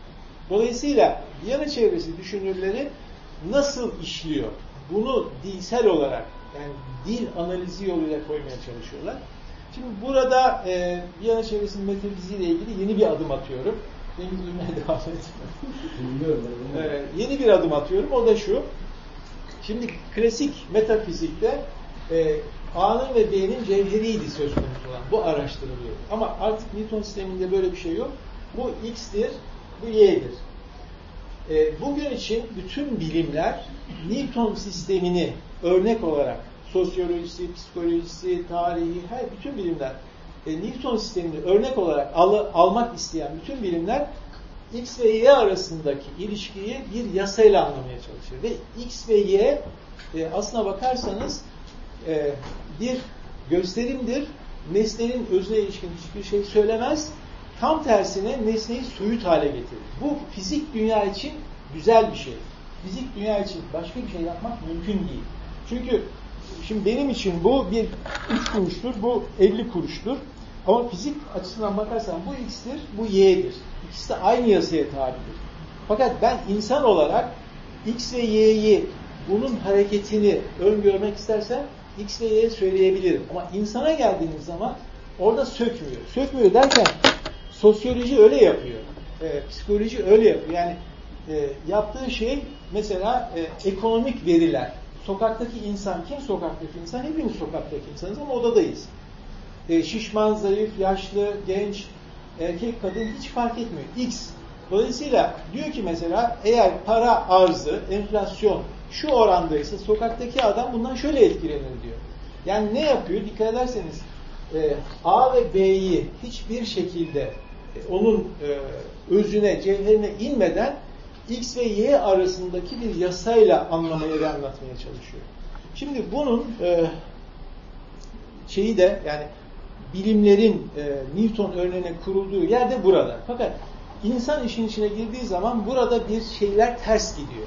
Dolayısıyla Viyana çevresi düşünürleri nasıl işliyor? Bunu dilsel olarak yani dil analizi yoluyla koymaya çalışıyorlar. Şimdi burada e, Viyana çevresinin metafiziği ile ilgili yeni bir adım atıyorum. Cengiz duymaya devam et. Bilmiyorum. ben, Ee, yeni bir adım atıyorum. O da şu. Şimdi klasik metafizikte e, A'nın ve B'nin cevheriydi söz konusu olan. Bu araştırılıyor. Ama artık Newton sisteminde böyle bir şey yok. Bu X'tir, bu Y'dir. E, bugün için bütün bilimler Newton sistemini örnek olarak sosyolojisi, psikolojisi, tarihi, her bütün bilimler e, Newton sistemini örnek olarak al, almak isteyen bütün bilimler X ve Y arasındaki ilişkiyi bir yasayla anlamaya çalışıyor. Ve X ve Y e, aslına bakarsanız e, bir gösterimdir. Nesnenin özne ilişkin hiçbir şey söylemez. Tam tersine nesneyi soyut hale getirir. Bu fizik dünya için güzel bir şey. Fizik dünya için başka bir şey yapmak mümkün değil. Çünkü şimdi benim için bu bir 3 kuruştur, bu 50 kuruştur. Ama fizik açısından bakarsan bu x'tir, bu y'dir. İkisi de aynı yasaya tabidir. Fakat ben insan olarak x ve y'yi bunun hareketini öngörmek istersem x ve y söyleyebilirim. Ama insana geldiğimiz zaman orada sökmüyor. Sökmüyor derken sosyoloji öyle yapıyor. E, psikoloji öyle yapıyor. Yani e, yaptığı şey mesela e, ekonomik veriler. Sokaktaki insan kim sokaktaki insan? Hepimiz sokaktaki insanız ama odadayız. E, şişman, zayıf, yaşlı, genç, erkek, kadın hiç fark etmiyor. X. Dolayısıyla diyor ki mesela eğer para arzı, enflasyon şu orandaysa sokaktaki adam bundan şöyle etkilenir diyor. Yani ne yapıyor? Dikkat ederseniz e, A ve B'yi hiçbir şekilde e, onun e, özüne, cevherine inmeden X ve Y arasındaki bir yasayla anlamaya ve anlatmaya çalışıyor. Şimdi bunun e, şeyi de yani bilimlerin e, Newton örneğine kurulduğu yerde burada. Fakat insan işin içine girdiği zaman burada bir şeyler ters gidiyor.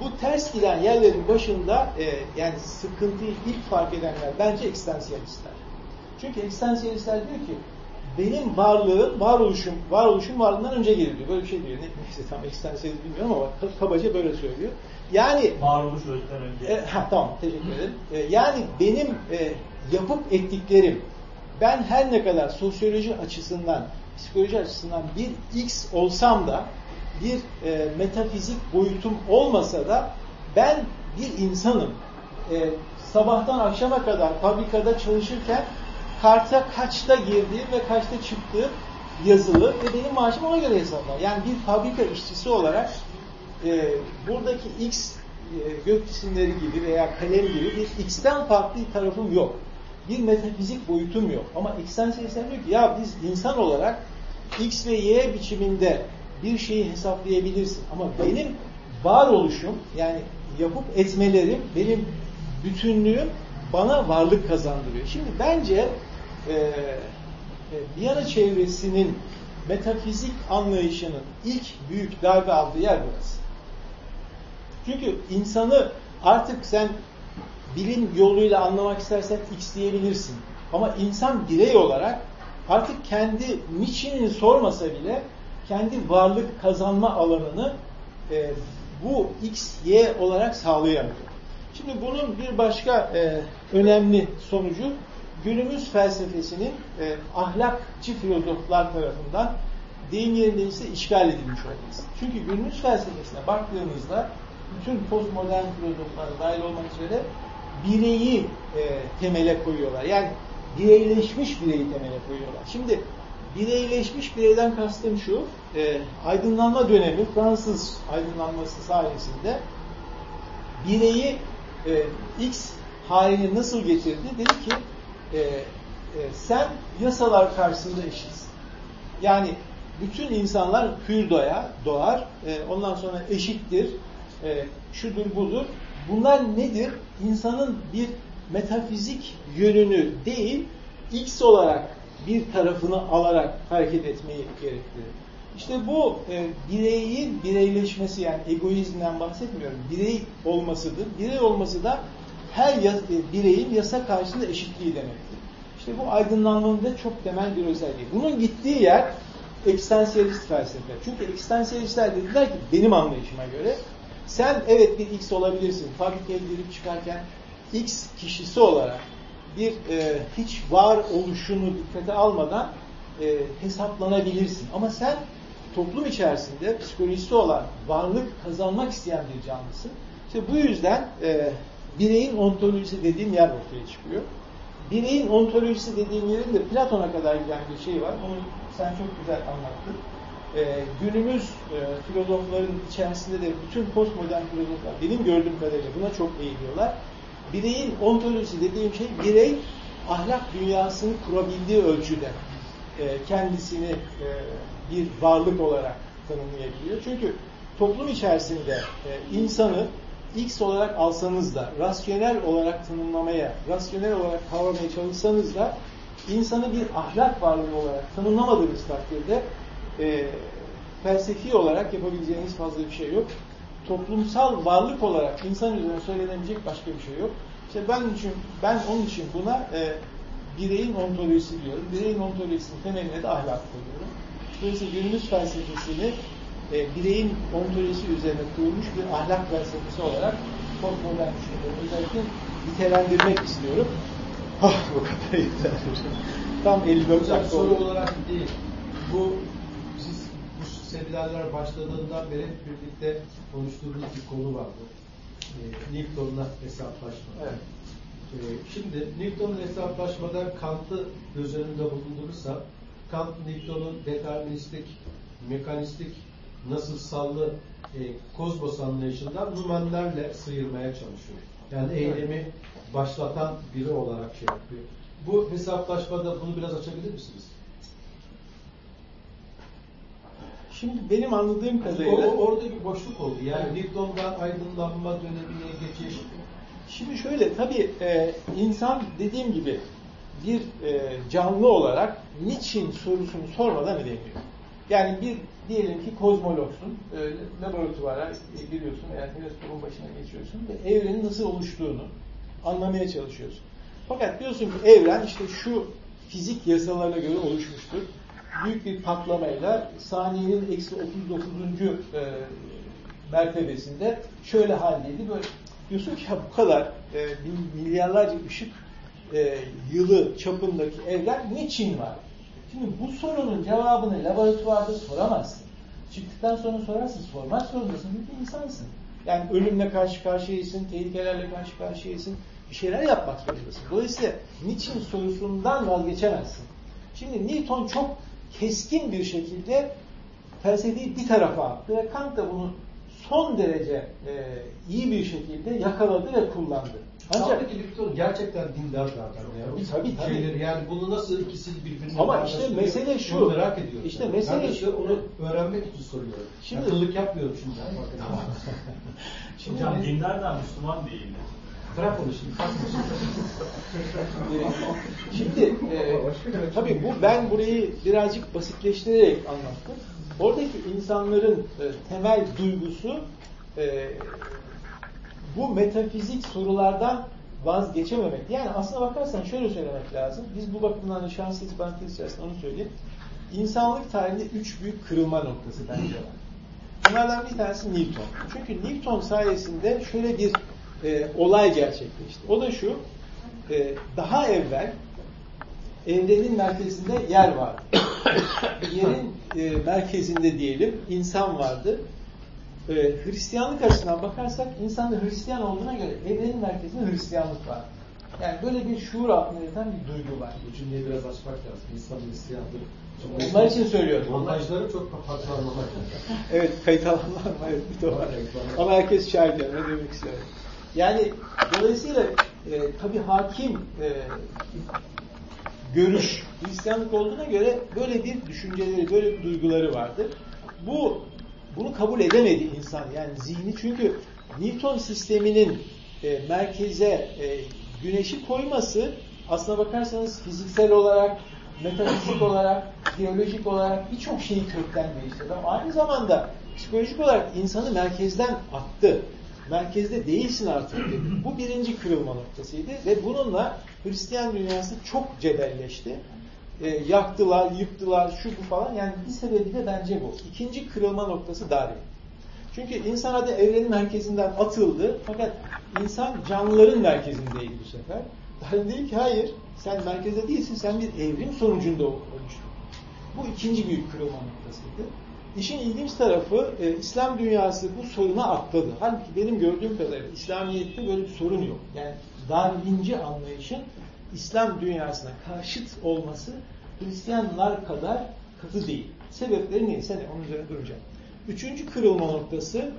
Bu ters giden yerlerin başında e, yani sıkıntıyı ilk fark edenler bence ekstansiyalistler. Çünkü ekstansiyalistler diyor ki benim varlığım, varoluşum, varoluşum varlığından önce gelir diyor. Böyle bir şey diyor. Ne, neyse tam ekstansiyalist bilmiyorum ama kabaca böyle söylüyor. Yani Varoluş özden önce. e, ha, tamam teşekkür ederim. E, yani benim e, yapıp ettiklerim ben her ne kadar sosyoloji açısından, psikoloji açısından bir X olsam da bir e, metafizik boyutum olmasa da ben bir insanım. E, sabahtan akşama kadar fabrikada çalışırken karta kaçta girdiğim ve kaçta çıktığım yazılı ve benim maaşım ona göre hesaplar. Yani bir fabrika işçisi olarak e, buradaki X e, gök cisimleri gibi veya kalem gibi bir X'ten farklı bir tarafım yok. Bir metafizik boyutum yok. Ama ekstansiyelistler diyor ki ya biz insan olarak X ve Y biçiminde bir şeyi hesaplayabilirsin. Ama benim varoluşum yani yapıp etmelerim, benim bütünlüğüm bana varlık kazandırıyor. Şimdi bence e, e, Viyana çevresinin metafizik anlayışının ilk büyük darbe aldığı yer burası. Çünkü insanı artık sen bilim yoluyla anlamak istersen X diyebilirsin. Ama insan birey olarak artık kendi niçinini sormasa bile kendi varlık kazanma alanını e, bu X, Y olarak sağlayamıyor. Şimdi bunun bir başka e, önemli sonucu günümüz felsefesinin e, ahlakçı filozoflar tarafından deyim yerindeyse işgal edilmiş olması. Çünkü günümüz felsefesine baktığımızda bütün postmodern filozoflar dahil olmak üzere bireyi e, temele koyuyorlar. Yani bireyleşmiş bireyi temele koyuyorlar. Şimdi bireyleşmiş bireyden kastım şu, e, aydınlanma dönemi Fransız aydınlanması sayesinde bireyi e, X haline nasıl getirdi? Dedi ki e, e, sen yasalar karşısında eşitsin. Yani bütün insanlar hür doğa, doğar, e, ondan sonra eşittir, e, şudur budur. Bunlar nedir? İnsanın bir metafizik yönünü değil, X olarak bir tarafını alarak hareket etmeyi gerektirir. İşte bu e, bireyin bireyleşmesi yani egoizmden bahsetmiyorum. Birey olmasıdır. Birey olması da her e, bireyin yasa karşısında eşitliği demektir. İşte bu aydınlanmanın da çok temel bir özelliği. Bunun gittiği yer ekstansiyalist felsefe. Çünkü ekstansiyalistler dediler ki benim anlayışıma göre sen evet bir X olabilirsin. Fabrikaya girip çıkarken X kişisi olarak bir e, hiç var oluşunu dikkate almadan e, hesaplanabilirsin. Ama sen toplum içerisinde psikolojisi olan varlık kazanmak isteyen bir canlısın. İşte bu yüzden e, bireyin ontolojisi dediğim yer ortaya çıkıyor. Bireyin ontolojisi dediğim yerin de Platon'a kadar giden bir şey var. Onu sen çok güzel anlattın. E, günümüz e, filozofların içerisinde de bütün postmodern filozoflar benim gördüğüm kadarıyla buna çok eğiliyorlar. Bireyin ontolojisi dediğim şey birey ahlak dünyasını kurabildiği ölçüde e, kendisini e, bir varlık olarak tanımlayabiliyor. Çünkü toplum içerisinde e, insanı X olarak alsanız da, rasyonel olarak tanımlamaya, rasyonel olarak kavramaya çalışsanız da insanı bir ahlak varlığı olarak tanımlamadığınız takdirde e, felsefi olarak yapabileceğiniz fazla bir şey yok. Toplumsal varlık olarak insan üzerine söylenebilecek başka bir şey yok. İşte ben için ben onun için buna e, bireyin ontolojisi diyorum. Bireyin ontolojisinin temeline de ahlak koyuyorum. Dolayısıyla günümüz felsefesini e, bireyin ontolojisi üzerine kurulmuş bir ahlak felsefesi olarak postmodern düşünüyorum. Özellikle nitelendirmek istiyorum. Oh, bu kadar yeter. Tam 54 Hocam dakika soru olarak değil. Bu siz bu seminerler başladığından beri birlikte konuştuğumuz bir konu vardı. Ee, Newton'la hesaplaşma. Evet. Ee, şimdi Newton'un hesaplaşmada Kant'ı göz önünde bulundurursa Kant Newton'un deterministik, mekanistik, nasılsallı e, kozmos anlayışından numenlerle sıyırmaya çalışıyor. Yani eylemi başlatan biri olarak şey yapıyor. Bu hesaplaşmada bunu biraz açabilir misiniz? Şimdi benim anladığım O, kadarıyla orada bir boşluk oldu. Yani Newton'dan aydınlanma dönemine geçiş. Şimdi şöyle tabii e, insan dediğim gibi bir e, canlı olarak niçin sorusunu sormadan edemiyor. Yani bir diyelim ki kozmologsun, e, laboratuvara giriyorsun veya teleskopun başına geçiyorsun ve evrenin nasıl oluştuğunu anlamaya çalışıyorsun. Fakat diyorsun ki evren işte şu fizik yasalarına göre oluşmuştur. Büyük bir patlamayla saniyenin eksi 39. E, mertebesinde şöyle haldeydi. Böyle diyorsun ki ya bu kadar e, milyarlarca ışık e, yılı çapındaki evren niçin var? Şimdi bu sorunun cevabını laboratuvarda soramazsın. Çıktıktan sonra sorarsın, sormak zorundasın. Çünkü insansın. Yani ölümle karşı karşıyaysın, tehlikelerle karşı karşıyaysın. Bir şeyler yapmak zorundasın. Dolayısıyla niçin sorusundan vazgeçemezsin. Şimdi Newton çok keskin bir şekilde felsefeyi bir tarafa attı ve Kant da bunu son derece e, iyi bir şekilde yakaladı ve kullandı. Ancak gerçekten dindar zaten. Yani. Tabii tabii. Şeyleri, yani bunu nasıl ikisi birbirine Ama işte mesele şu. Onu merak ediyorum. İşte mesele ben şu. onu öğrenmek için soruyorum. Şimdi, Akıllık yapmıyorum şimdi. Tamam. şimdi Hocam dindar da Müslüman değildi. Bırak onu şimdi. şimdi e, tabii bu ben burayı birazcık basitleştirerek anlattım. Oradaki insanların e, temel duygusu e, bu metafizik sorulardan vazgeçememek. Yani aslına bakarsan şöyle söylemek lazım. Biz bu bakımdan da şanslıyız parantez içerisinde onu söyleyeyim. İnsanlık tarihinde üç büyük kırılma noktası bence var. Bunlardan bir tanesi Newton. Çünkü Newton sayesinde şöyle bir e, olay gerçekleşti. O da şu, e, daha evvel evrenin merkezinde yer vardı. Yerin e, merkezinde diyelim insan vardı. E, Hristiyanlık açısından bakarsak insanın Hristiyan olduğuna göre evrenin merkezinde Hristiyanlık var. Yani böyle bir şuur altında yatan bir duygu var. Bu cümleyi biraz açmak lazım. İnsanın Hristiyanlığı. Onlar için söylüyorum. Montajları çok farklı anlamak lazım. evet kayıt alanlar var. Evet, bir de var. Ama herkes şahit yani. Ne demek istiyorum. Yani dolayısıyla e, tabi hakim e, görüş Hristiyanlık olduğuna göre böyle bir düşünceleri, böyle bir duyguları vardır. Bu bunu kabul edemedi insan yani zihni çünkü Newton sisteminin e, merkeze e, güneşi koyması aslına bakarsanız fiziksel olarak, metafizik olarak, teolojik olarak birçok şeyi kökten değiştirdi. Ama aynı zamanda psikolojik olarak insanı merkezden attı. Merkezde değilsin artık dedi. Bu birinci kırılma noktasıydı ve bununla Hristiyan dünyası çok cebelleşti. E, yaktılar, yıktılar, şu bu falan. Yani bir sebebi de bence bu. İkinci kırılma noktası Darwin. Çünkü insan hadi evrenin merkezinden atıldı fakat insan canlıların merkezindeydi bu sefer. Darwin dedi ki hayır sen merkezde değilsin sen bir evrim sonucunda oluştun. Bu ikinci büyük kırılma noktasıydı. İşin ilginç tarafı e, İslam dünyası bu soruna atladı. Halbuki benim gördüğüm kadarıyla İslamiyet'te böyle bir sorun yok. Yani Darwinci anlayışın İslam dünyasına karşıt olması Hristiyanlar kadar katı değil. Sebepleri neyse ne onun üzerine duracağım. Üçüncü kırılma noktası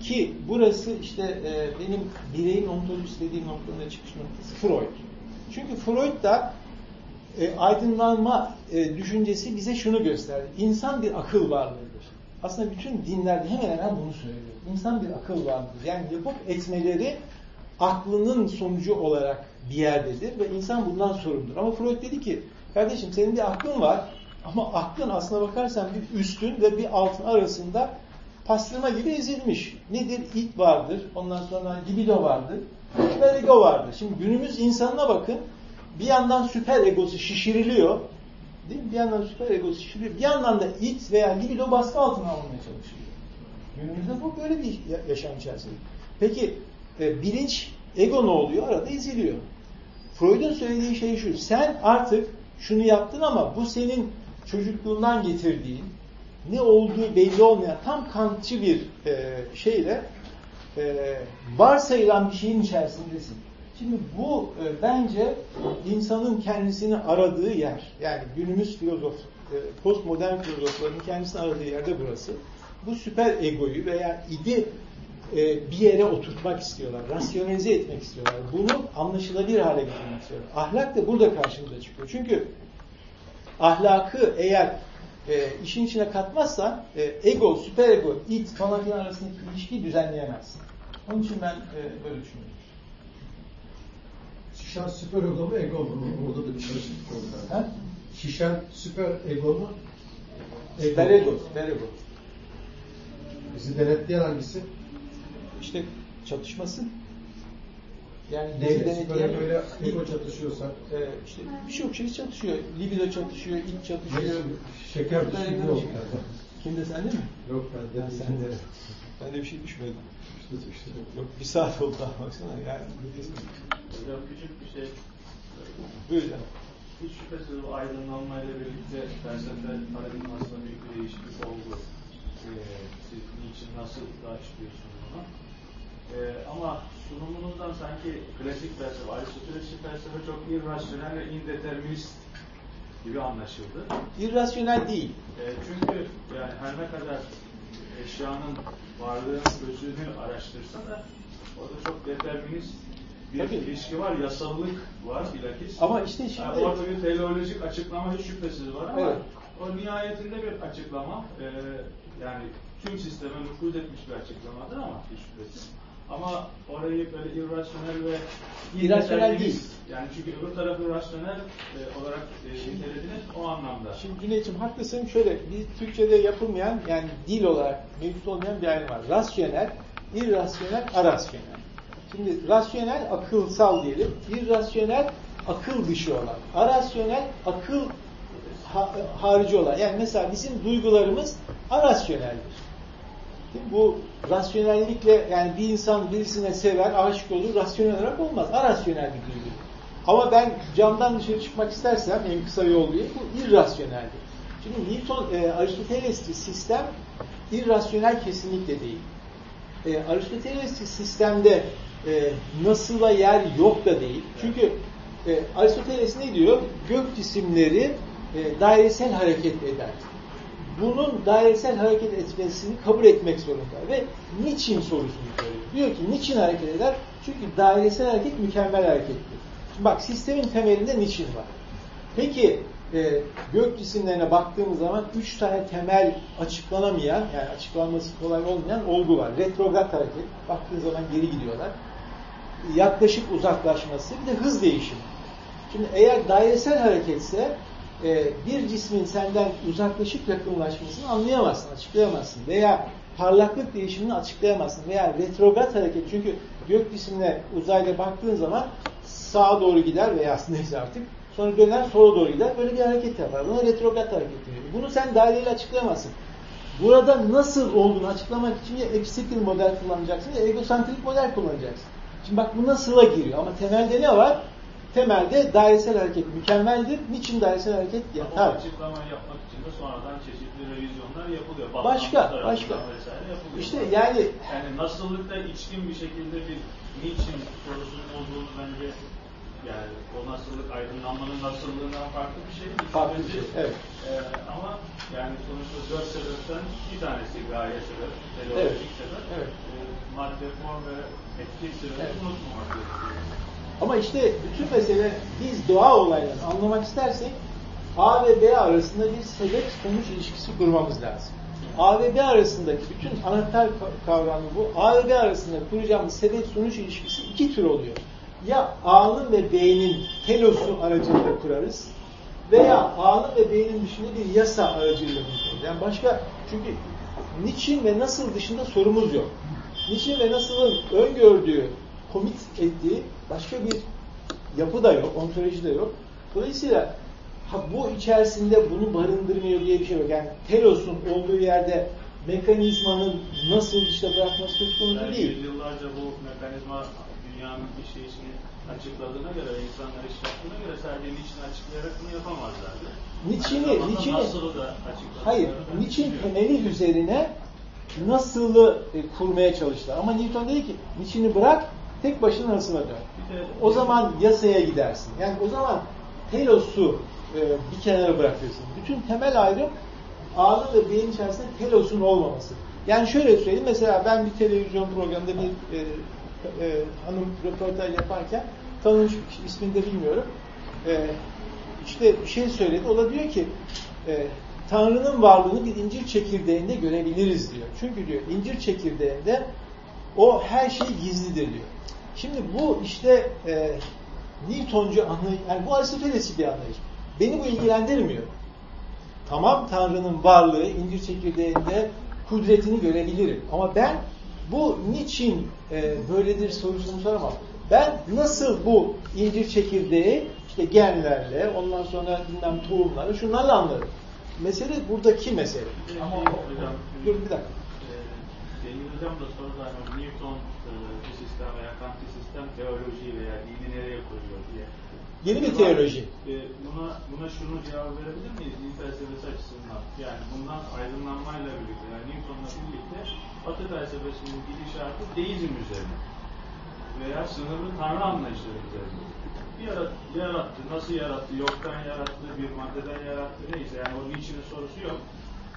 ki burası işte e, benim bireyin ontolojisi dediğim noktanın çıkış noktası Freud. Çünkü Freud da e, aydınlanma e, düşüncesi bize şunu gösterdi. İnsan bir akıl varlığıdır. Aslında bütün dinlerde hemen hemen bunu söylüyor. İnsan bir akıl varlığıdır. Yani yapıp etmeleri aklının sonucu olarak bir yerdedir ve insan bundan sorumludur. Ama Freud dedi ki kardeşim senin bir aklın var ama aklın aslına bakarsan bir üstün ve bir altın arasında pastırma gibi ezilmiş. Nedir? İt vardır. Ondan sonra libido vardır. Süper ego vardır. Şimdi günümüz insanına bakın. Bir yandan süper egosu şişiriliyor. Değil mi? Bir yandan süper egosu şişiriliyor. Bir yandan da it veya libido baskı altına alınmaya çalışılıyor. Günümüzde bu böyle bir yaşam içerisinde. Peki e, bilinç, ego ne oluyor? Arada eziliyor. Freud'un söylediği şey şu. Sen artık şunu yaptın ama bu senin çocukluğundan getirdiğin ne olduğu belli olmayan tam kantçı bir e, şeyle e, varsayılan bir şeyin içerisindesin. Şimdi bu e, bence insanın kendisini aradığı yer. Yani günümüz filozof, e, postmodern filozofların kendisini aradığı yerde burası. Bu süper egoyu veya idi e, bir yere oturtmak istiyorlar. Rasyonelize etmek istiyorlar. Bunu anlaşılabilir hale getirmek istiyorlar. Ahlak da burada karşımıza çıkıyor. Çünkü ahlakı eğer e, işin içine katmazsan e, ego, süper ego, it falan filan arasındaki ilişkiyi düzenleyemezsin. Onun için ben e, böyle düşünüyorum. Şişen süper ego mu ego mu? Orada da bir karışıklık oldu. Şişen süper ego mu? Ego. Süper ego, süper ego. Bizi denetleyen hangisi? İşte çatışması. Yani denetleyen Böyle böyle ego çatışıyorsa. e, işte birçok şey çatışıyor. Libido çatışıyor, ilk çatışıyor. Şeker enerji. yok bende. Kimde sende mi? Yok bende. Ben değil. sende. Bende bir şey düşmedi. İşte işte. Yok bir saat oldu daha baksana yani. Hocam küçük bir şey. Buyur canım. Hiç şüphesiz bu aydınlanmayla birlikte felsefe paradigmasında büyük bir değişiklik oldu. Ee, siz niçin, nasıl da açıklıyorsunuz bunu? Ee, ama sunumunuzdan sanki klasik felsefe, Aristotelesçi felsefe çok irrasyonel ve indeterminist gibi anlaşıldı. İrrasyonel değil. E, çünkü yani her ne kadar eşyanın varlığının özünü araştırsa da orada çok determinist bir Tabii. ilişki var, yasallık var bilakis. Ama işte şimdi- Yani orada bir teleolojik açıklama hiç şüphesiz var ama Evet. o nihayetinde bir açıklama e, yani tüm sisteme nüfuz etmiş bir açıklamadır ama hiç şüphesiz. Ama orayı böyle irrasyonel ve İrrasyonel değil. Yani çünkü öbür tarafı rasyonel e, olarak e, nitelediniz o anlamda. Şimdi Cüneyt'ciğim haklısın. Şöyle bir Türkçe'de yapılmayan yani dil olarak mevcut olmayan bir ayrım var. Rasyonel, irrasyonel, arasyonel. Şimdi rasyonel akılsal diyelim. İrrasyonel akıl dışı olan. Arasyonel akıl ha- harici olan. Yani mesela bizim duygularımız arasyoneldir. Bu rasyonellikle yani bir insan birisine sever, aşık olur, rasyonel olarak olmaz. Arasyonel bir duygu. Ama ben camdan dışarı çıkmak istersem en kısa yol diye bu irrasyoneldir. Şimdi Newton, e, Aristotelesçi sistem irrasyonel kesinlikle değil. E, Aristotelesçi sistemde e, nasıla yer yok da değil. Çünkü e, Aristoteles ne diyor? Gök cisimleri e, dairesel hareket eder bunun dairesel hareket etmesini kabul etmek zorunda ve niçin sorusunu soruyor. Diyor ki niçin hareket eder? Çünkü dairesel hareket mükemmel harekettir. Şimdi bak sistemin temelinde niçin var. Peki e, gök cisimlerine baktığımız zaman üç tane temel açıklanamayan yani açıklanması kolay olmayan olgu var. Retrograd hareket. Baktığın zaman geri gidiyorlar. Yaklaşık uzaklaşması bir de hız değişimi. Şimdi eğer dairesel hareketse e, bir cismin senden uzaklaşıp yakınlaşmasını anlayamazsın, açıklayamazsın. Veya parlaklık değişimini açıklayamazsın. Veya retrograd hareket. Çünkü gök cisimine uzayda baktığın zaman sağa doğru gider veya neyse artık sonra döner sola doğru gider. Böyle bir hareket yapar. Buna retrograd hareket deniyor. Bunu sen daireyle açıklayamazsın. Burada nasıl olduğunu açıklamak için ya epsikil model kullanacaksın ya egosantrik model kullanacaksın. Şimdi bak bu nasıla giriyor ama temelde ne var? Temelde dairesel hareket mükemmeldir. Niçin dairesel hareket O yatar? açıklamayı yapmak için de sonradan çeşitli revizyonlar yapılıyor. Başka, Balkanlar başka. Vesaire yapılıyor. İşte yani yani nasıllıkta içkin bir şekilde bir niçin sorusunun olduğunu bence yani o nasıllık aydınlanmanın nasıllığından farklı bir şey. Farklı bir şey, evet. Ee, ama yani sonuçta dört sebepten bir tanesi gaye sebep, Evet, teleolojik sebep. evet. Ee, madde, form ve etki sebebi Evet. unutmamak gerekiyor. Ama işte bütün mesele biz doğa olaylarını anlamak istersek A ve B arasında bir sebep sonuç ilişkisi kurmamız lazım. A ve B arasındaki bütün anahtar ka- kavramı bu. A ve B arasında kuracağımız sebep sonuç ilişkisi iki tür oluyor. Ya A'nın ve B'nin telosu aracılığıyla kurarız veya A'nın ve B'nin dışında bir yasa aracılığıyla kurarız. Yani başka çünkü niçin ve nasıl dışında sorumuz yok. Niçin ve nasılın öngördüğü, komit ettiği başka bir yapı da yok, ontoloji de yok. Dolayısıyla ha, bu içerisinde bunu barındırmıyor diye bir şey yok. Yani telosun olduğu yerde mekanizmanın nasıl işte bırakması söz konusu Belki değil. yıllarca bu mekanizma dünyanın işleyişini açıkladığına göre, insanlar iş yaptığına göre sadece niçin açıklayarak bunu yapamazlardı. Nasılı da açıkladıklarını hayır, düşünüyorum. temeli üzerine nasılı e, kurmaya çalıştılar. Ama Newton dedi ki, niçini bırak, tek başına nasıla dön. O zaman yasaya gidersin. Yani o zaman telosu e, bir kenara bırakıyorsun. Bütün temel ayrım A'nın ve B'nin içerisinde telosun olmaması. Yani şöyle söyleyeyim, mesela ben bir televizyon programında bir e, e, hanım röportaj yaparken tanınmış bir kişi, ismini de bilmiyorum. E, işte bir şey söyledi. O da diyor ki e, Tanrı'nın varlığını bir incir çekirdeğinde görebiliriz diyor. Çünkü diyor incir çekirdeğinde o her şey gizlidir diyor. Şimdi bu işte e, Newtoncu anlayış, yani bu Aristoteles'i bir anlayış. Beni bu ilgilendirmiyor. Tamam Tanrı'nın varlığı incir çekirdeğinde kudretini görebilirim. Ama ben bu niçin e, böyledir sorusunu soramam. Ben nasıl bu incir çekirdeği işte genlerle, ondan sonra bilmem tohumları, şunlarla anlarım. Mesele buradaki mesele. Ama Dur bir dakika. E, Deniz Hocam da soru zaten Newton e, bir sistem veya Kant bir sistem teoloji veya dini nereye koyuyor diye. Yeni bir teoloji. E, buna, buna şunu cevap verebilir miyiz din felsefesi açısından? Yani bundan aydınlanmayla birlikte, yani Newton'la birlikte Batı felsefesinin gidişatı deizm üzerine veya sınırlı tanrı anlayışları üzerine. Bir yarat, yarattı, nasıl yarattı, yoktan yarattı, bir maddeden yarattı, neyse yani o niçinin sorusu yok.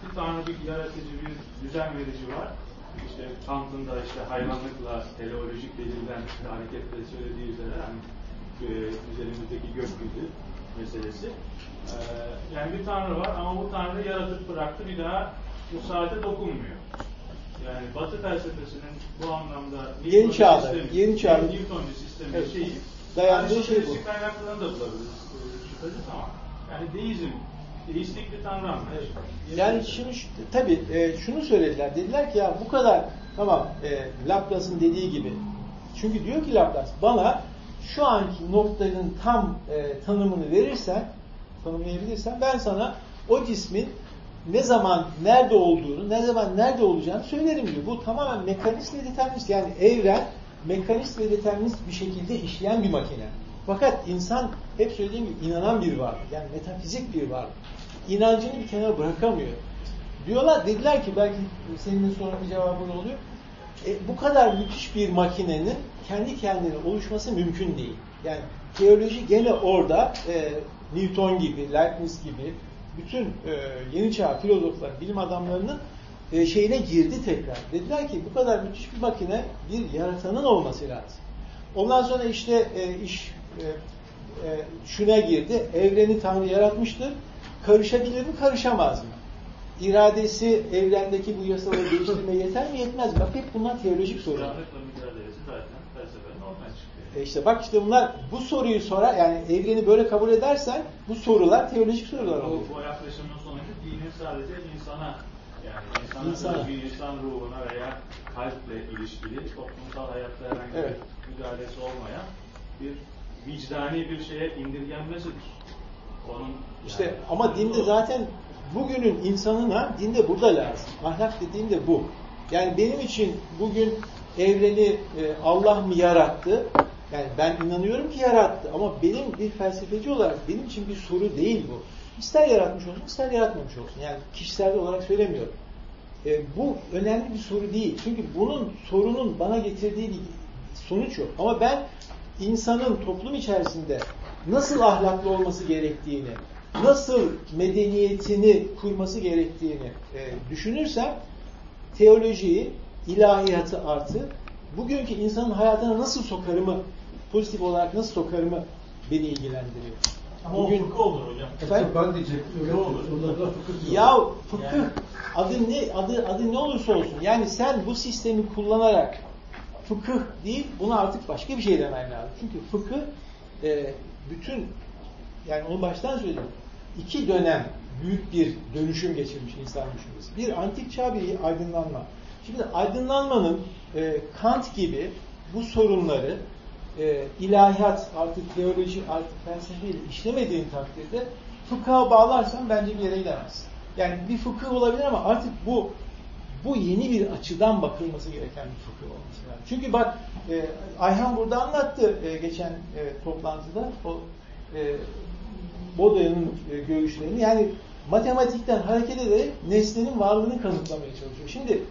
Bir tanrı, bir yaratıcı, bir düzen verici var. İşte Kant'ın da işte hayvanlıkla teleolojik delilden işte hareketle söylediği üzere hani e, üzerimizdeki gökyüzü meselesi. E, yani bir tanrı var ama bu tanrı yaratıp bıraktı bir daha bu saate dokunmuyor. Yani Batı felsefesinin bu anlamda Yeni çağda, sistemi- yeni çağda. Newtoncu sistemi Evet, şeyi dayandığı yani şey bu. kaynaklarını da bulabiliriz şüphesiz ama yani deizm, deistik bir tanrı anlayışı. Yani şimdi tabii e, şunu söylediler. Dediler ki ya bu kadar tamam e, Laplace'ın dediği gibi. Çünkü diyor ki Laplace bana şu anki noktanın tam e, tanımını verirsen tanımlayabilirsen ben sana o cismin ne zaman nerede olduğunu, ne zaman nerede olacağını söylerim diyor. Bu tamamen mekanist ve determinist. Yani evren mekanist ve determinist bir şekilde işleyen bir makine. Fakat insan hep söylediğim gibi inanan bir varlık. Yani metafizik bir varlık. İnancını bir kenara bırakamıyor. Diyorlar, dediler ki belki senin sorunun cevabı oluyor. E, bu kadar müthiş bir makinenin kendi kendine oluşması mümkün değil. Yani teoloji gene orada e, Newton gibi, Leibniz gibi bütün e, yeni çağ filozoflar, bilim adamlarının e, şeyine girdi tekrar. Dediler ki bu kadar müthiş bir makine bir yaratanın olması lazım. Ondan sonra işte e, iş e, e, şuna girdi. Evreni Tanrı yaratmıştır. Karışabilir mi, karışamaz mı? İradesi evrendeki bu yasaları değiştirmeye yeter mi, yetmez mi? Bak hep bunlar teolojik sorular. E işte bak işte bunlar bu soruyu sorar yani evreni böyle kabul edersen bu sorular teolojik sorular oluyor. Bu, bu yaklaşımın sonucu dinin sadece insana yani insana, İnsana. bir insan ruhuna veya kalple ilişkili toplumsal hayatta herhangi Evet. bir müdahalesi olmayan bir vicdani bir şeye indirgenmesidir. Onun İşte yani- ama dinde zaten bugünün insanına dinde burada lazım. Ahlak dediğim de bu. Yani benim için bugün evreni e, Allah mı yarattı? Yani ben inanıyorum ki yarattı ama benim bir felsefeci olarak benim için bir soru değil bu. İster yaratmış olsun, ister yaratmamış olsun. Yani kişisel olarak söylemiyorum. E, bu önemli bir soru değil. Çünkü bunun sorunun bana getirdiği sonuç yok. Ama ben insanın toplum içerisinde nasıl ahlaklı olması gerektiğini, nasıl medeniyetini kurması gerektiğini e, düşünürsem teolojiyi, ilahiyatı artı bugünkü insanın hayatına nasıl sokarımı, pozitif olarak nasıl sokarımı beni ilgilendiriyor. Ama Bugün- o fıkıh olur hocam. Efendim? Ben diyecektim. Ne olur? fıkıh. Ya fıkıh Yani- adı ne adı adı ne olursa olsun yani sen bu sistemi kullanarak fıkıh değil buna artık başka bir şey demen lazım. Çünkü fıkıh e, bütün yani onu baştan söyleyeyim. iki dönem büyük bir dönüşüm geçirmiş insan düşüncesi. Bir antik çağ bir aydınlanma. Şimdi aydınlanmanın e, Kant gibi bu sorunları e, ilahiyat artık teoloji artık felsefeyle işlemediğin takdirde fıkha bağlarsan bence bir yere gidemezsin. Yani bir fıkıh olabilir ama artık bu bu yeni bir açıdan bakılması gereken bir fıkıh olması lazım. Çünkü bak e, Ayhan burada anlattı e, geçen e, toplantıda o e, Bodoya'nın e, görüşlerini. Yani matematikten hareket ederek nesnenin varlığını kanıtlamaya çalışıyor. Şimdi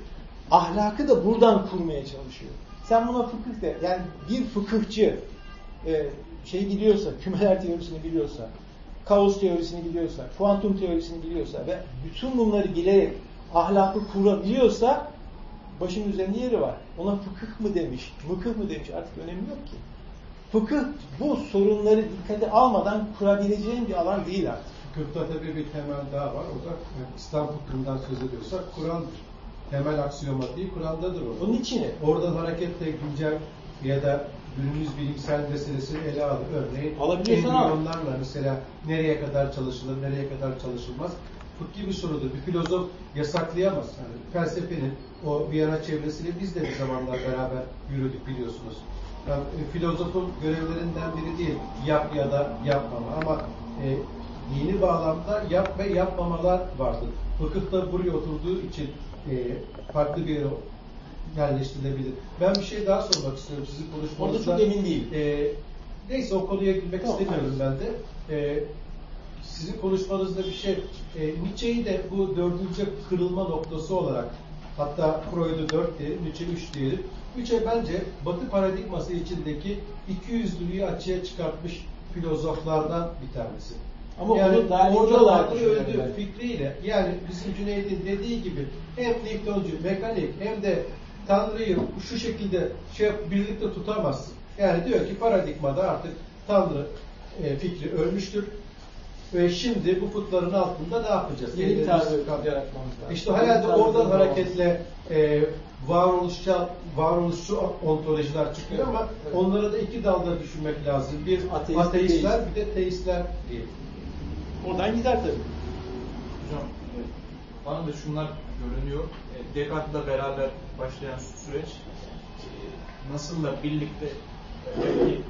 ahlakı da buradan kurmaya çalışıyor. Sen buna fıkıh de. Yani bir fıkıhçı e, şey biliyorsa, kümeler teorisini biliyorsa, kaos teorisini biliyorsa, kuantum teorisini biliyorsa ve bütün bunları bilerek ahlakı kurabiliyorsa başın üzerinde yeri var. Ona fıkıh mı demiş, mıkıh mı demiş artık önemi yok ki. Fıkıh bu sorunları dikkate almadan kurabileceğin bir alan değil artık. Fıkıhta tabii bir temel daha var. O da İslam fıkhından söz ediyorsak Kur'an'dır. Temel aksiyomatiği Kur'an'dadır o. Bunun için Oradan hareketle güncel ya da günümüz bilimsel meselesini ele alır. Örneğin embriyonlarla mesela nereye kadar çalışılır, nereye kadar çalışılmaz. Fıkhi bir sorudur. Bir filozof yasaklayamaz. Yani felsefenin o Viyana çevresiyle biz de bir zamanlar beraber yürüdük biliyorsunuz. Yani, e, filozofun görevlerinden biri değil yap ya da yapmama ama e, dini bağlamda yap ve yapmamalar vardır. Fıkıh da buraya oturduğu için e, farklı bir yere yerleştirilebilir. Ben bir şey daha sormak istiyorum sizin konuşmanızda. Orada çok emin değilim. E, neyse o konuya girmek Tamam, istemiyorum ben de. E, sizin konuşmanızda bir şey, e, Nietzsche'yi de bu dördüncü kırılma noktası olarak hatta Freud'u dört diyelim, Nietzsche üç diyelim. Nietzsche bence Batı paradigması içindeki iki yüzlülüğü açığa çıkartmış filozoflardan bir tanesi. Ama yani onu daha ince orada olarak haklı düşünüyorum öldü ben. fikriyle yani bizim Cüneyt'in dediği gibi hem Newtoncu, mekanik hem de Tanrı'yı şu şekilde şey birlikte tutamazsın. Yani diyor ki paradigmada artık Tanrı e, fikri ölmüştür ve şimdi bu putların altında ne yapacağız? Yeni bir kaldı. yaratmamız lazım. İşte herhalde oradan hareketle e, varoluşçu, varoluşçu ontolojiler çıkıyor ama Evet. onlara da iki dalda düşünmek lazım. Bir Ateist, ateistler bir de teistler diye. Oradan gider tabii. Hocam e, bana da şunlar görünüyor. E, Descartes'la beraber başlayan süreç e, nasıl da birlikte belki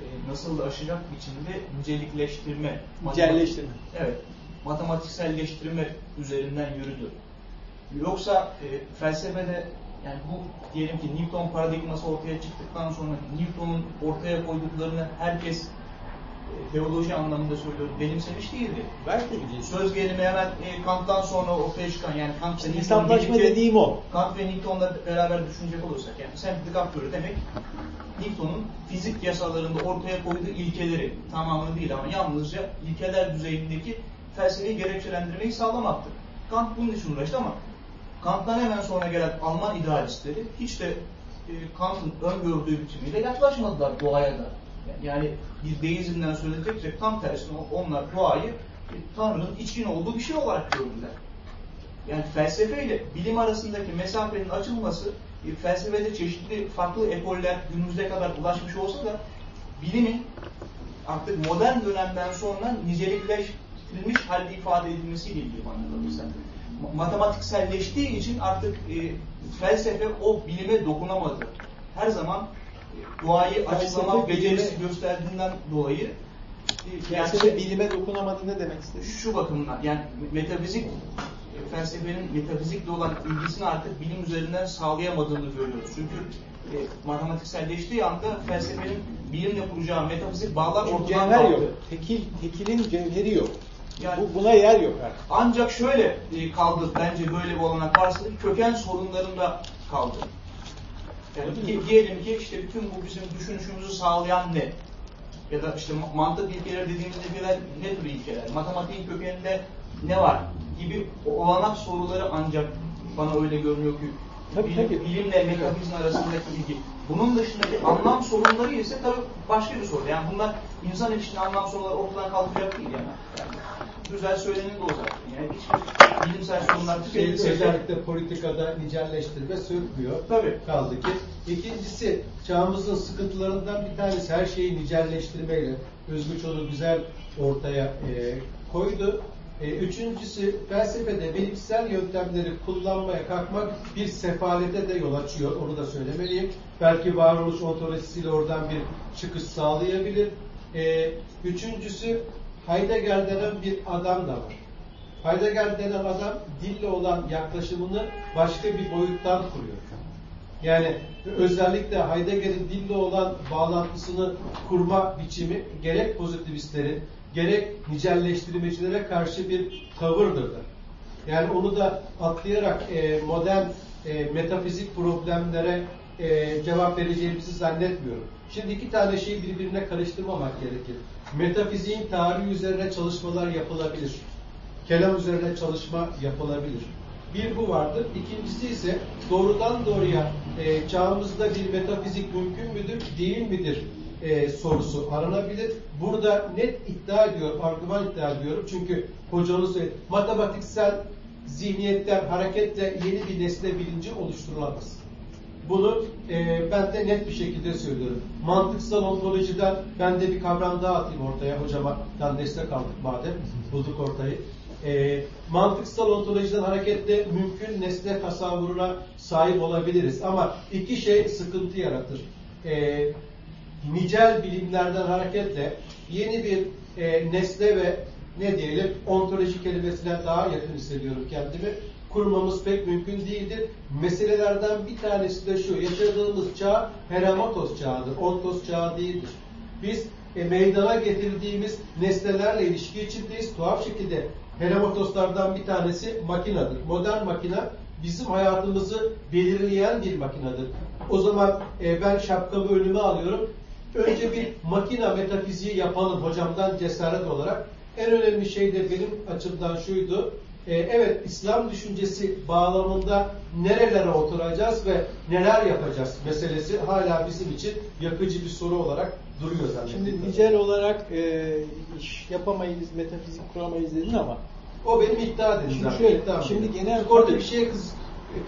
e, nasıl aşacak biçimde nicelikleştirme, Nicelleştirme. Evet, matematikselleştirme üzerinden yürüdü. Yoksa e, felsefede yani bu diyelim ki Newton paradigması ortaya çıktıktan sonra Newton'un ortaya koyduklarını herkes teoloji anlamında söylüyorum benimsemiş değildi. Belki de değil. Söz gelimi hemen e, Kant'tan sonra ortaya çıkan yani Kant ve Newton Hesaplaşma birlikte- dediğim o. Kant ve Newton'la beraber düşünecek olursak yani semplific aktörü demek Newton'un fizik yasalarında ortaya koyduğu ilkeleri tamamını değil ama yalnızca ilkeler düzeyindeki felsefeyi gerekçelendirmeyi sağlamaktır. Kant bunun için uğraştı ama Kant'tan hemen sonra gelen Alman idealistleri hiç de e, Kant'ın öngördüğü biçimiyle yaklaşmadılar doğaya da. Yani bir deizmden söz tam tersine onlar doğayı e, Tanrı'nın içkin olduğu bir şey olarak gördüler. Yani felsefe ile bilim arasındaki mesafenin açılması e, felsefede çeşitli farklı ekoller günümüze kadar ulaşmış olsa da bilimin artık modern dönemden sonra nicelikleştirilmiş halde ifade edilmesiyle ilgili. Ma- Matematikselleştiği için artık e, felsefe o bilime dokunamadı. Her zaman Felsefe açıklama becerisi gösterdiğinden dolayı e, yani Felsefe bilime dokunamadı ne demek istedin? şu bakımdan yani metafizik e, felsefenin metafizikle olan ilgisini artık bilim üzerinden sağlayamadığını görüyoruz. Çünkü e, matematikselleştiği anda felsefenin bilimle kuracağı metafizik bağlar ortadan cevher yok. kalktı. Tekil, tekilin cevheri yok. Yani- Bu, buna yer yok artık. Ancak şöyle e, kaldı bence böyle bir olanak varsa köken sorunlarında kaldı. Yani di- diyelim ki işte bütün bu bizim düşünüşümüzü sağlayan ne? Ya da işte ma- mantık ilkeleri dediğimizde birer ne tür ilkeler? Matematiğin kökeninde ne var? Gibi olanak soruları ancak bana öyle görünüyor ki Tabii, bilim- tabii. bilimle metafizin arasındaki ilgi. Bunun dışındaki anlam sorunları ise tabii başka bir soru. Yani bunlar insan ilişkinin anlam sorunları ortadan kalkacak değil yani. yani güzel söylenin de o zaten. Yani hiçbir bilimsel sorunlar Şey, özellikle politikada nicelleştirme sökmüyor. Tabii. Kaldı ki. İkincisi çağımızın sıkıntılarından bir tanesi her şeyi nicelleştirmeyle. Özgür onu güzel ortaya e, koydu. E, üçüncüsü felsefede bilimsel yöntemleri kullanmaya kalkmak bir sefalete de yol açıyor. Onu da söylemeliyim. Belki varoluş ontolojisiyle oradan bir çıkış sağlayabilir. E, üçüncüsü Heidegger denen bir adam da var. Heidegger denen adam dille olan yaklaşımını başka bir boyuttan kuruyor. Yani özellikle Heidegger'in dille olan bağlantısını kurma biçimi gerek pozitivistlerin gerek nicelleştirmecilere karşı bir tavırdır. da. Yani onu da atlayarak e, modern e, metafizik problemlere e, cevap vereceğimizi zannetmiyorum. Şimdi iki tane şeyi birbirine karıştırmamak gerekir. Metafiziğin tarihi üzerine çalışmalar yapılabilir. Kelam üzerine çalışma yapılabilir. Bir bu vardır. İkincisi ise doğrudan doğruya e, çağımızda bir metafizik mümkün müdür, değil midir e, sorusu aranabilir. Burada net iddia ediyorum, argüman iddia ediyorum. Çünkü hocanız söyledi, matematiksel zihniyetten hareketle yeni bir nesne bilinci oluşturulamaz. Bunu e, ben de net bir şekilde söylüyorum. Mantıksal ontolojiden ben de bir kavram daha atayım ortaya hocama. destek aldık madem. Bulduk ortayı. e, mantıksal ontolojiden hareketle mümkün nesne tasavvuruna sahip olabiliriz. Ama iki şey sıkıntı yaratır. E, nicel bilimlerden hareketle yeni bir e, nesne ve ne diyelim ontoloji kelimesine daha yakın hissediyorum kendimi. Kurmamız pek mümkün değildir. Meselelerden bir tanesi de şu, yaşadığımız çağ Heramatos çağıdır, Ontos çağı değildir. Biz e, meydana getirdiğimiz nesnelerle ilişki içindeyiz. Tuhaf şekilde Heramatoslardan bir tanesi makinadır. Modern makina bizim hayatımızı belirleyen bir makinedir. O zaman e, ben şapkamı önüme alıyorum. Önce bir makina metafiziği yapalım hocamdan cesaret olarak. En önemli şey de benim açımdan şuydu. E, evet İslam düşüncesi bağlamında nerelere oturacağız ve neler yapacağız meselesi hala bizim için yakıcı bir soru olarak duruyor zannediyorum. Şimdi nicel olarak e, iş yapamayız, metafizik kuramayız dedin ama O benim iddia dedim Şimdi zaten. şöyle, İddiam şimdi benim. genel- orada bir şeye kız,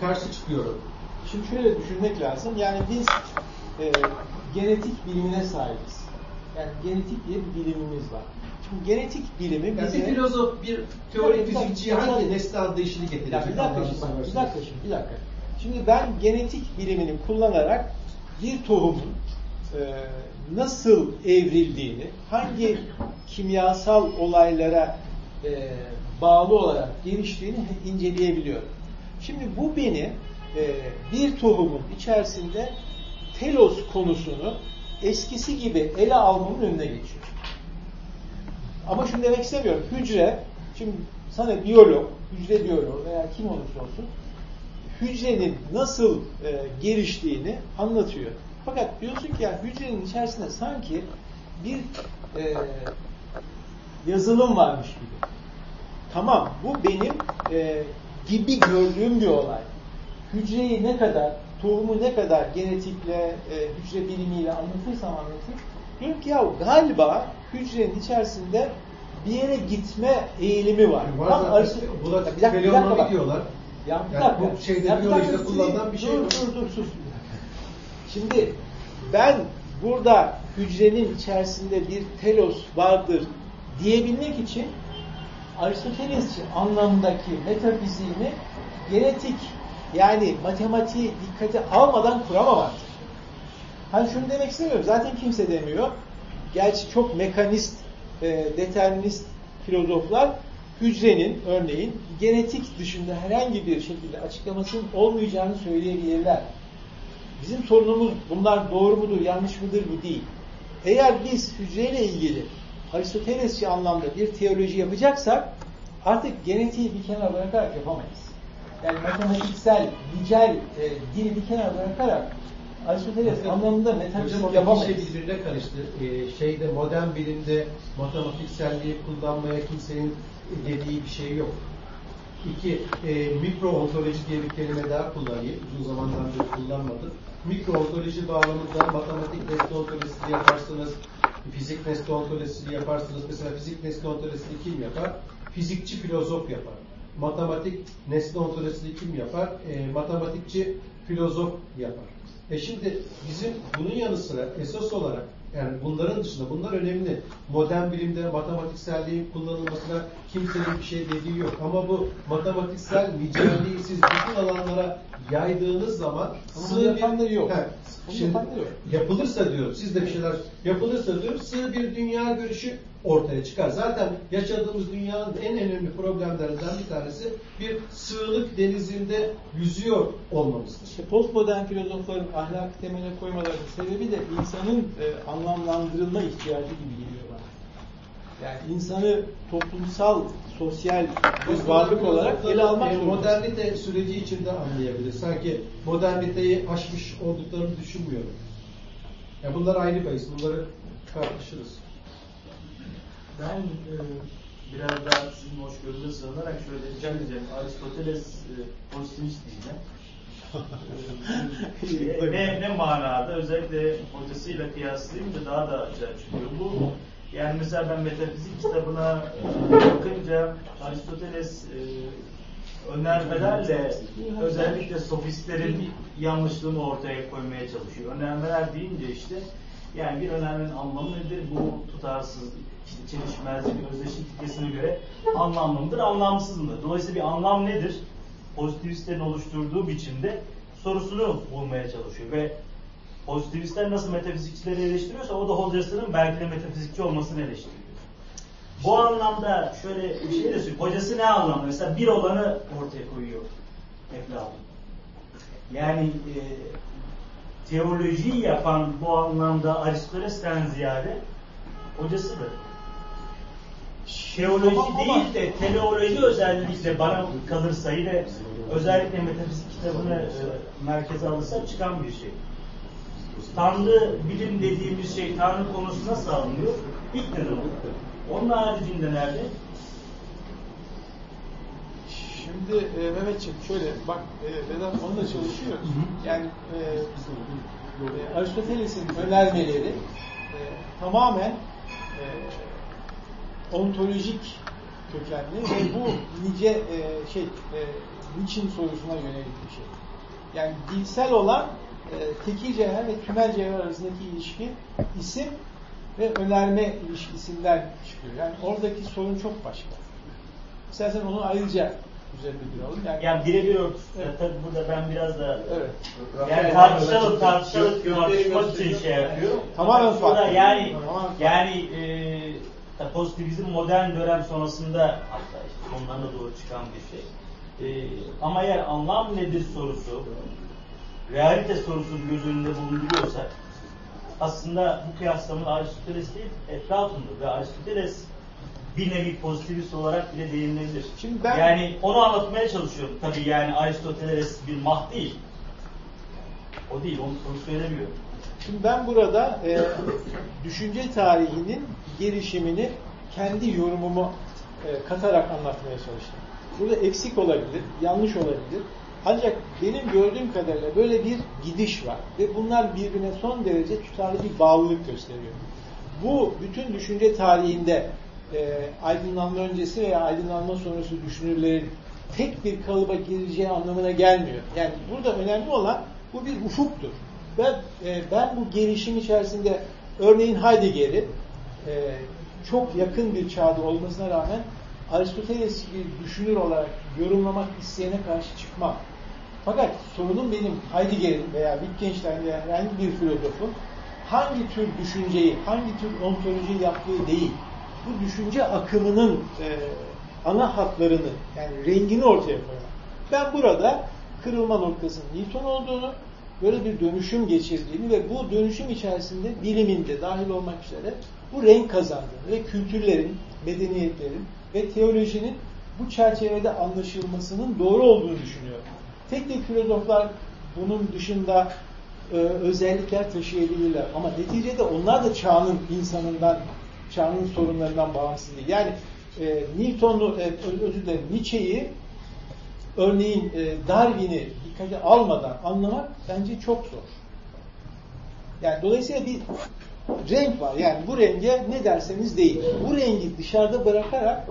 karşı çıkıyorum. Şimdi şöyle düşünmek lazım. Yani biz e, genetik bilimine sahibiz. Yani genetik diye bir bilimimiz var. Şimdi genetik bilimi Yani bize... bir filozof, bir teorik dakika, fizikçi hangi nesne anlayışını getirecek? bir dakika şimdi, bir dakika şimdi, bir dakika. Şimdi ben genetik bilimini kullanarak bir tohumun e, nasıl evrildiğini, hangi kimyasal olaylara e, bağlı olarak geliştiğini inceleyebiliyorum. Şimdi bu beni e, bir tohumun içerisinde telos konusunu eskisi gibi ele almamın önüne geçiyor. Ama şunu demek istemiyorum. Hücre, şimdi sana biyolog, hücre biyoloğu veya kim olursa olsun hücrenin nasıl e, geliştiğini anlatıyor. Fakat diyorsun ki ya hücrenin içerisinde sanki bir e, yazılım varmış gibi. Tamam, bu benim e, gibi gördüğüm bir olay. Hücreyi ne kadar, tohumu ne kadar genetikle, e, hücre bilimiyle anlatırsam anlatayım. Diyorum ki ya galiba hücrenin içerisinde bir yere gitme eğilimi var. Var Tam arası- buna Ya bir dakika, bir dakika bak. diyorlar. Ya bir Yani dakika. bu şeyde Ya biyolojide kullanılan bir şey dur, bu. Dur dur sus. Şimdi ben burada hücrenin içerisinde bir telos vardır diyebilmek için Aristotelesçi anlamdaki metafiziğini genetik yani matematiği dikkate almadan kuramam artık. Hani şunu demek istemiyorum. Zaten kimse demiyor. Gerçi çok mekanist, e, determinist filozoflar hücrenin örneğin genetik dışında herhangi bir şekilde açıklamasının olmayacağını söyleyebilirler. Bizim sorunumuz bunlar doğru mudur, yanlış mıdır bu değil. Eğer biz hücreyle ilgili Aristotelesçi anlamda bir teoloji yapacaksak artık genetiği bir kenara bırakarak yapamayız. Yani matematiksel, nicel e, dili bir kenara bırakarak Aristoteles Hocam, anlamında iki yapamayız. şey birbirine karıştı. Ee, şeyde modern bilimde matematikselliği kullanmaya kimsenin dediği bir şey yok. İki, e, mikro ontoloji diye bir kelime daha kullanayım. Uzun zamandan beri kullanmadım. Mikro ontoloji bağlamında matematik nesne ontolojisi yaparsınız, fizik nesne ontolojisi yaparsınız. Mesela fizik nesne ontolojisini kim yapar? Fizikçi filozof yapar. Matematik nesne ontolojisini kim yapar? E, matematikçi filozof yapar. E şimdi bizim bunun yanı sıra esas olarak yani bunların dışında bunlar önemli. Modern bilimde matematikselliğin kullanılmasına kimsenin bir şey dediği yok. Ama bu matematiksel nicelliği siz bütün alanlara yaydığınız zaman Ama sığ yapanları yok. He, şimdi yapılırsa diyorum, siz de bir şeyler yapılırsa diyorum, sığ bir dünya görüşü ortaya çıkar. Zaten yaşadığımız dünyanın en önemli problemlerinden bir tanesi bir sığlık denizinde yüzüyor olmamızdır. İşte postmodern filozofların ahlak temele koymalarının sebebi de insanın e, anlamlandırılma ihtiyacı gibi geliyor. Yani insanı toplumsal, sosyal bir varlık olarak ele almak E, modernite süreci içinde anlayabilir. Sanki moderniteyi aşmış olduklarını düşünmüyorum. Ya bunlar ayrı bahis. Bunları tartışırız. Ben e, biraz daha sizin hoşgörünüze sığınarak şöyle rica edeceğim. Aristoteles e, pozitivist diyeceğim. E, ne, ne manada özellikle hocasıyla kıyaslayınca daha da açığa çıkıyor. Bu yani mesela ben metafizik kitabına e, bakınca Aristoteles e, önermelerle özellikle sofistlerin yanlışlığını ortaya koymaya çalışıyor. Önermeler deyince işte yani bir önermenin anlamı nedir? Bu tutarsız işte çelişmezlik, özdeşlik ilkesine göre anlamlı mıdır, anlamsız mıdır? Dolayısıyla bir anlam nedir? Pozitivistlerin oluşturduğu biçimde sorusunu bulmaya çalışıyor ve pozitivistler nasıl metafizikçileri eleştiriyorsa o da hocasının belki de metafizikçi olmasını eleştiriyor. Bu anlamda şöyle bir şey de söyleyeyim. Hocası ne anlamda? Mesela bir olanı ortaya koyuyor Eflatun. Yani e, teolojiyi yapan bu anlamda Aristoteles'ten ziyade hocasıdır. Teoloji Tamam ama- değil de teleoloji özellikle bana kalırsa yine özellikle metafizik kitabını e, merkeze alırsa çıkan bir şey. Tanrı bilim dediğimiz şey Tanrı konusu nasıl alınıyor? İlk neden oluyor. Onun haricinde nerede? Şimdi e, Mehmetciğim şöyle bak e, Vedat onunla çalışıyor. Yani e, e, Aristoteles'in önermeleri e, tamamen e, ontolojik kökenli ve bu nice e, şey e, niçin sorusuna yönelik bir şey. Yani dilsel olan e, tekil cevher ve tümel cevher arasındaki ilişki isim ve önerme ilişkisinden çıkıyor. Yani oradaki sorun çok başka. İstersen onu ayrıca üzerinde duralım. Yani, Yani birebir örtüsü. Evet. Tabii burada ben biraz da evet. yani tartışalı tartışalı tartışmak için şey yapıyorum. Tamamen farklı. Yani Tamamen yani e, pozitivizm modern dönem sonrasında hatta işte sonlarına doğru çıkan bir şey. E, ama eğer anlam nedir sorusu, realite sorusunu göz önünde bulunduruyorsak aslında bu kıyaslama Aristoteles değil, Eflatun'dur ve Aristoteles bir nevi pozitivist olarak bile değinilebilir. Şimdi ben- yani onu anlatmaya çalışıyorum. Tabii yani Aristoteles bir mah değil. O değil, onu, onu söylemiyorum. Şimdi ben burada e, düşünce tarihinin gelişimini kendi yorumumu e, katarak anlatmaya çalıştım. Burada eksik olabilir, yanlış olabilir. Ancak benim gördüğüm kadarıyla böyle bir gidiş var. Ve bunlar birbirine son derece tutarlı bir bağlılık gösteriyor. Bu bütün düşünce tarihinde e, aydınlanma öncesi veya aydınlanma sonrası düşünürlerin tek bir kalıba gireceği anlamına gelmiyor. Yani burada önemli olan bu bir ufuktur. Ben, e, ben bu gelişim içerisinde örneğin Heidegger'i e, çok yakın bir çağda olmasına rağmen Aristoteles bir düşünür olarak yorumlamak isteyene karşı çıkmam. Fakat sorunum benim Heidegger'in veya Wittgenstein veya herhangi bir filozofun hangi tür düşünceyi, hangi tür ontolojiyi yaptığı değil. Bu düşünce akımının e, ana hatlarını, yani rengini ortaya koymak. Ben burada kırılma noktasının Newton olduğunu, böyle bir dönüşüm geçirdiğini ve bu dönüşüm içerisinde biliminde dahil olmak üzere bu renk kazandığını ve kültürlerin, medeniyetlerin ve teolojinin bu çerçevede anlaşılmasının doğru olduğunu düşünüyorum. Tek tek filozoflar bunun dışında e, özellikler taşıyabilirler. Ama neticede onlar da çağının insanından, çağının sorunlarından bağımsız değil. Yani e, Newton'u, e, özür dilerim, Nietzsche'yi örneğin e, Darwin'i dikkate almadan anlamak bence çok zor. Yani dolayısıyla bir renk var. Yani bu renge ne derseniz değil. Bu rengi dışarıda bırakarak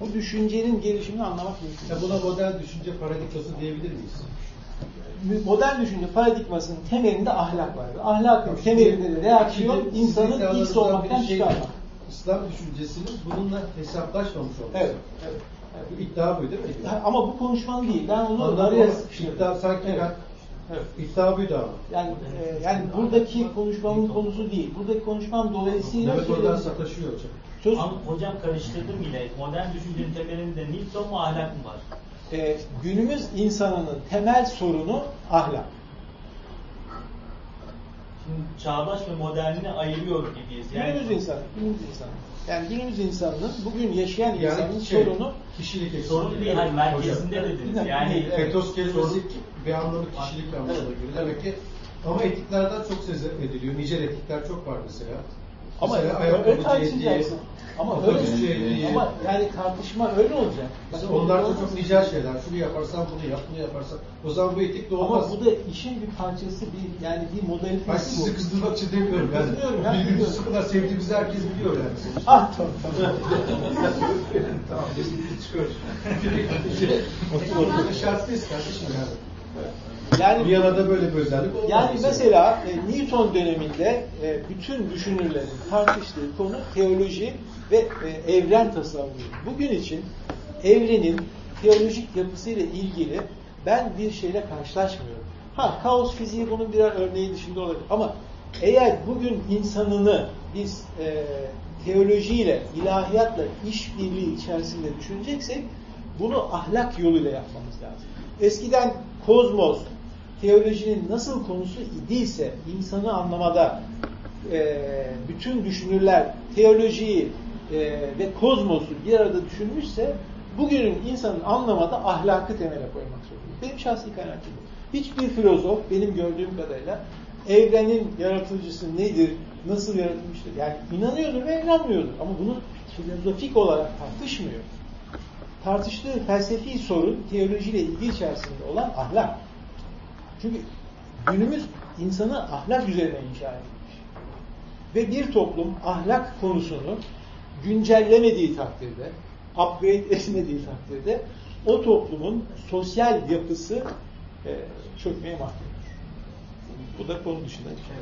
bu düşüncenin gelişimini anlamak mümkün. Ya buna modern düşünce paradigması diyebilir miyiz? modern düşünce paradigmasının temelinde ahlak var. Ahlakın temelinde de reaksiyon insanın iddialarınızdan olmaktan şey, çıkarmak. İslam düşüncesinin bununla hesaplaşmamış olması. Evet. evet. Bu iddia bu değil mi? Ha, Ama bu konuşmanın değil. Ben onu sıkıştırdım. iddia sanki Evet. ben Evet. iddia buydu ama. Yani e, yani buradaki konuşmamın konusu değil. Buradaki konuşmam dolayısıyla şöyle oradan bir- sataşıyor hocam. Söz Ama hocam karıştırdım yine. Modern düşüncenin temelinde Newton mu ahlak mı var? e, günümüz insanının temel sorunu ahlak. Şimdi çağdaş ve modernini ayırıyor gibiyiz. Yani Günümüz insanı, günümüz insanı. Yani günümüz insanının, bugün yaşayan Yani insanın şey, sorunu kişilik eksikliği. sorun değil, hani merkezinde Hocam. dediniz. Evet. Yani Evet. Etos kelimesi bir anlamı kişilik anlamına geliyor. Demek ki ama etiklerden çok söz ediliyor. Nicel etikler çok var mesela. Ama öyle tartışacaksın. Ama öyle ama yani tartışma öyle olacak. Mesela onlar da çok nicel şeyler. Şunu yaparsan bunu yap, bunu yaparsan. O zaman bu etik de olmaz. Ama bu da işin bir parçası, bir yani bir Ben modalitesi sizi bu. kızdırmak için demiyorum. Yani. Kızmıyorum ya, Birbirimizi kadar sevdiğimizi herkes biliyor yani. Ah tamam tamam. tamam, biz çıkıyoruz. Otur otur. Şartlıyız kardeşim yani. Yani Viyana'da böyle bir özellik olmaz. yani mesela e, Newton döneminde e, bütün düşünürlerin tartıştığı konu teoloji ve e, evren tasavvuru. Bugün için evrenin teolojik yapısıyla ilgili ben bir şeyle karşılaşmıyorum. Ha kaos fiziği bunun birer örneği dışında olabilir ama eğer bugün insanını biz e, teolojiyle, ilahiyatla işbirliği içerisinde düşüneceksek bunu ahlak yoluyla yapmamız lazım. Eskiden kozmos, teolojinin nasıl konusu idiyse insanı anlamada e, bütün düşünürler teolojiyi e, ve kozmosu bir arada düşünmüşse bugünün insanın anlamada ahlakı temele koymak zorunda. Benim şahsi kanaatim bu. Hiçbir filozof benim gördüğüm kadarıyla evrenin yaratıcısı nedir, nasıl yaratılmıştır yani inanıyordur ve inanmıyordur ama bunu filozofik olarak tartışmıyor. Tartıştığı felsefi sorun teolojiyle ilgi içerisinde olan ahlak. Çünkü günümüz insanı ahlak üzerine inşa edilmiş. Ve bir toplum ahlak konusunu güncellemediği takdirde, upgrade etmediği takdirde o toplumun sosyal yapısı e, çökmeye mahkumdur. Bu da konu dışında bir şey.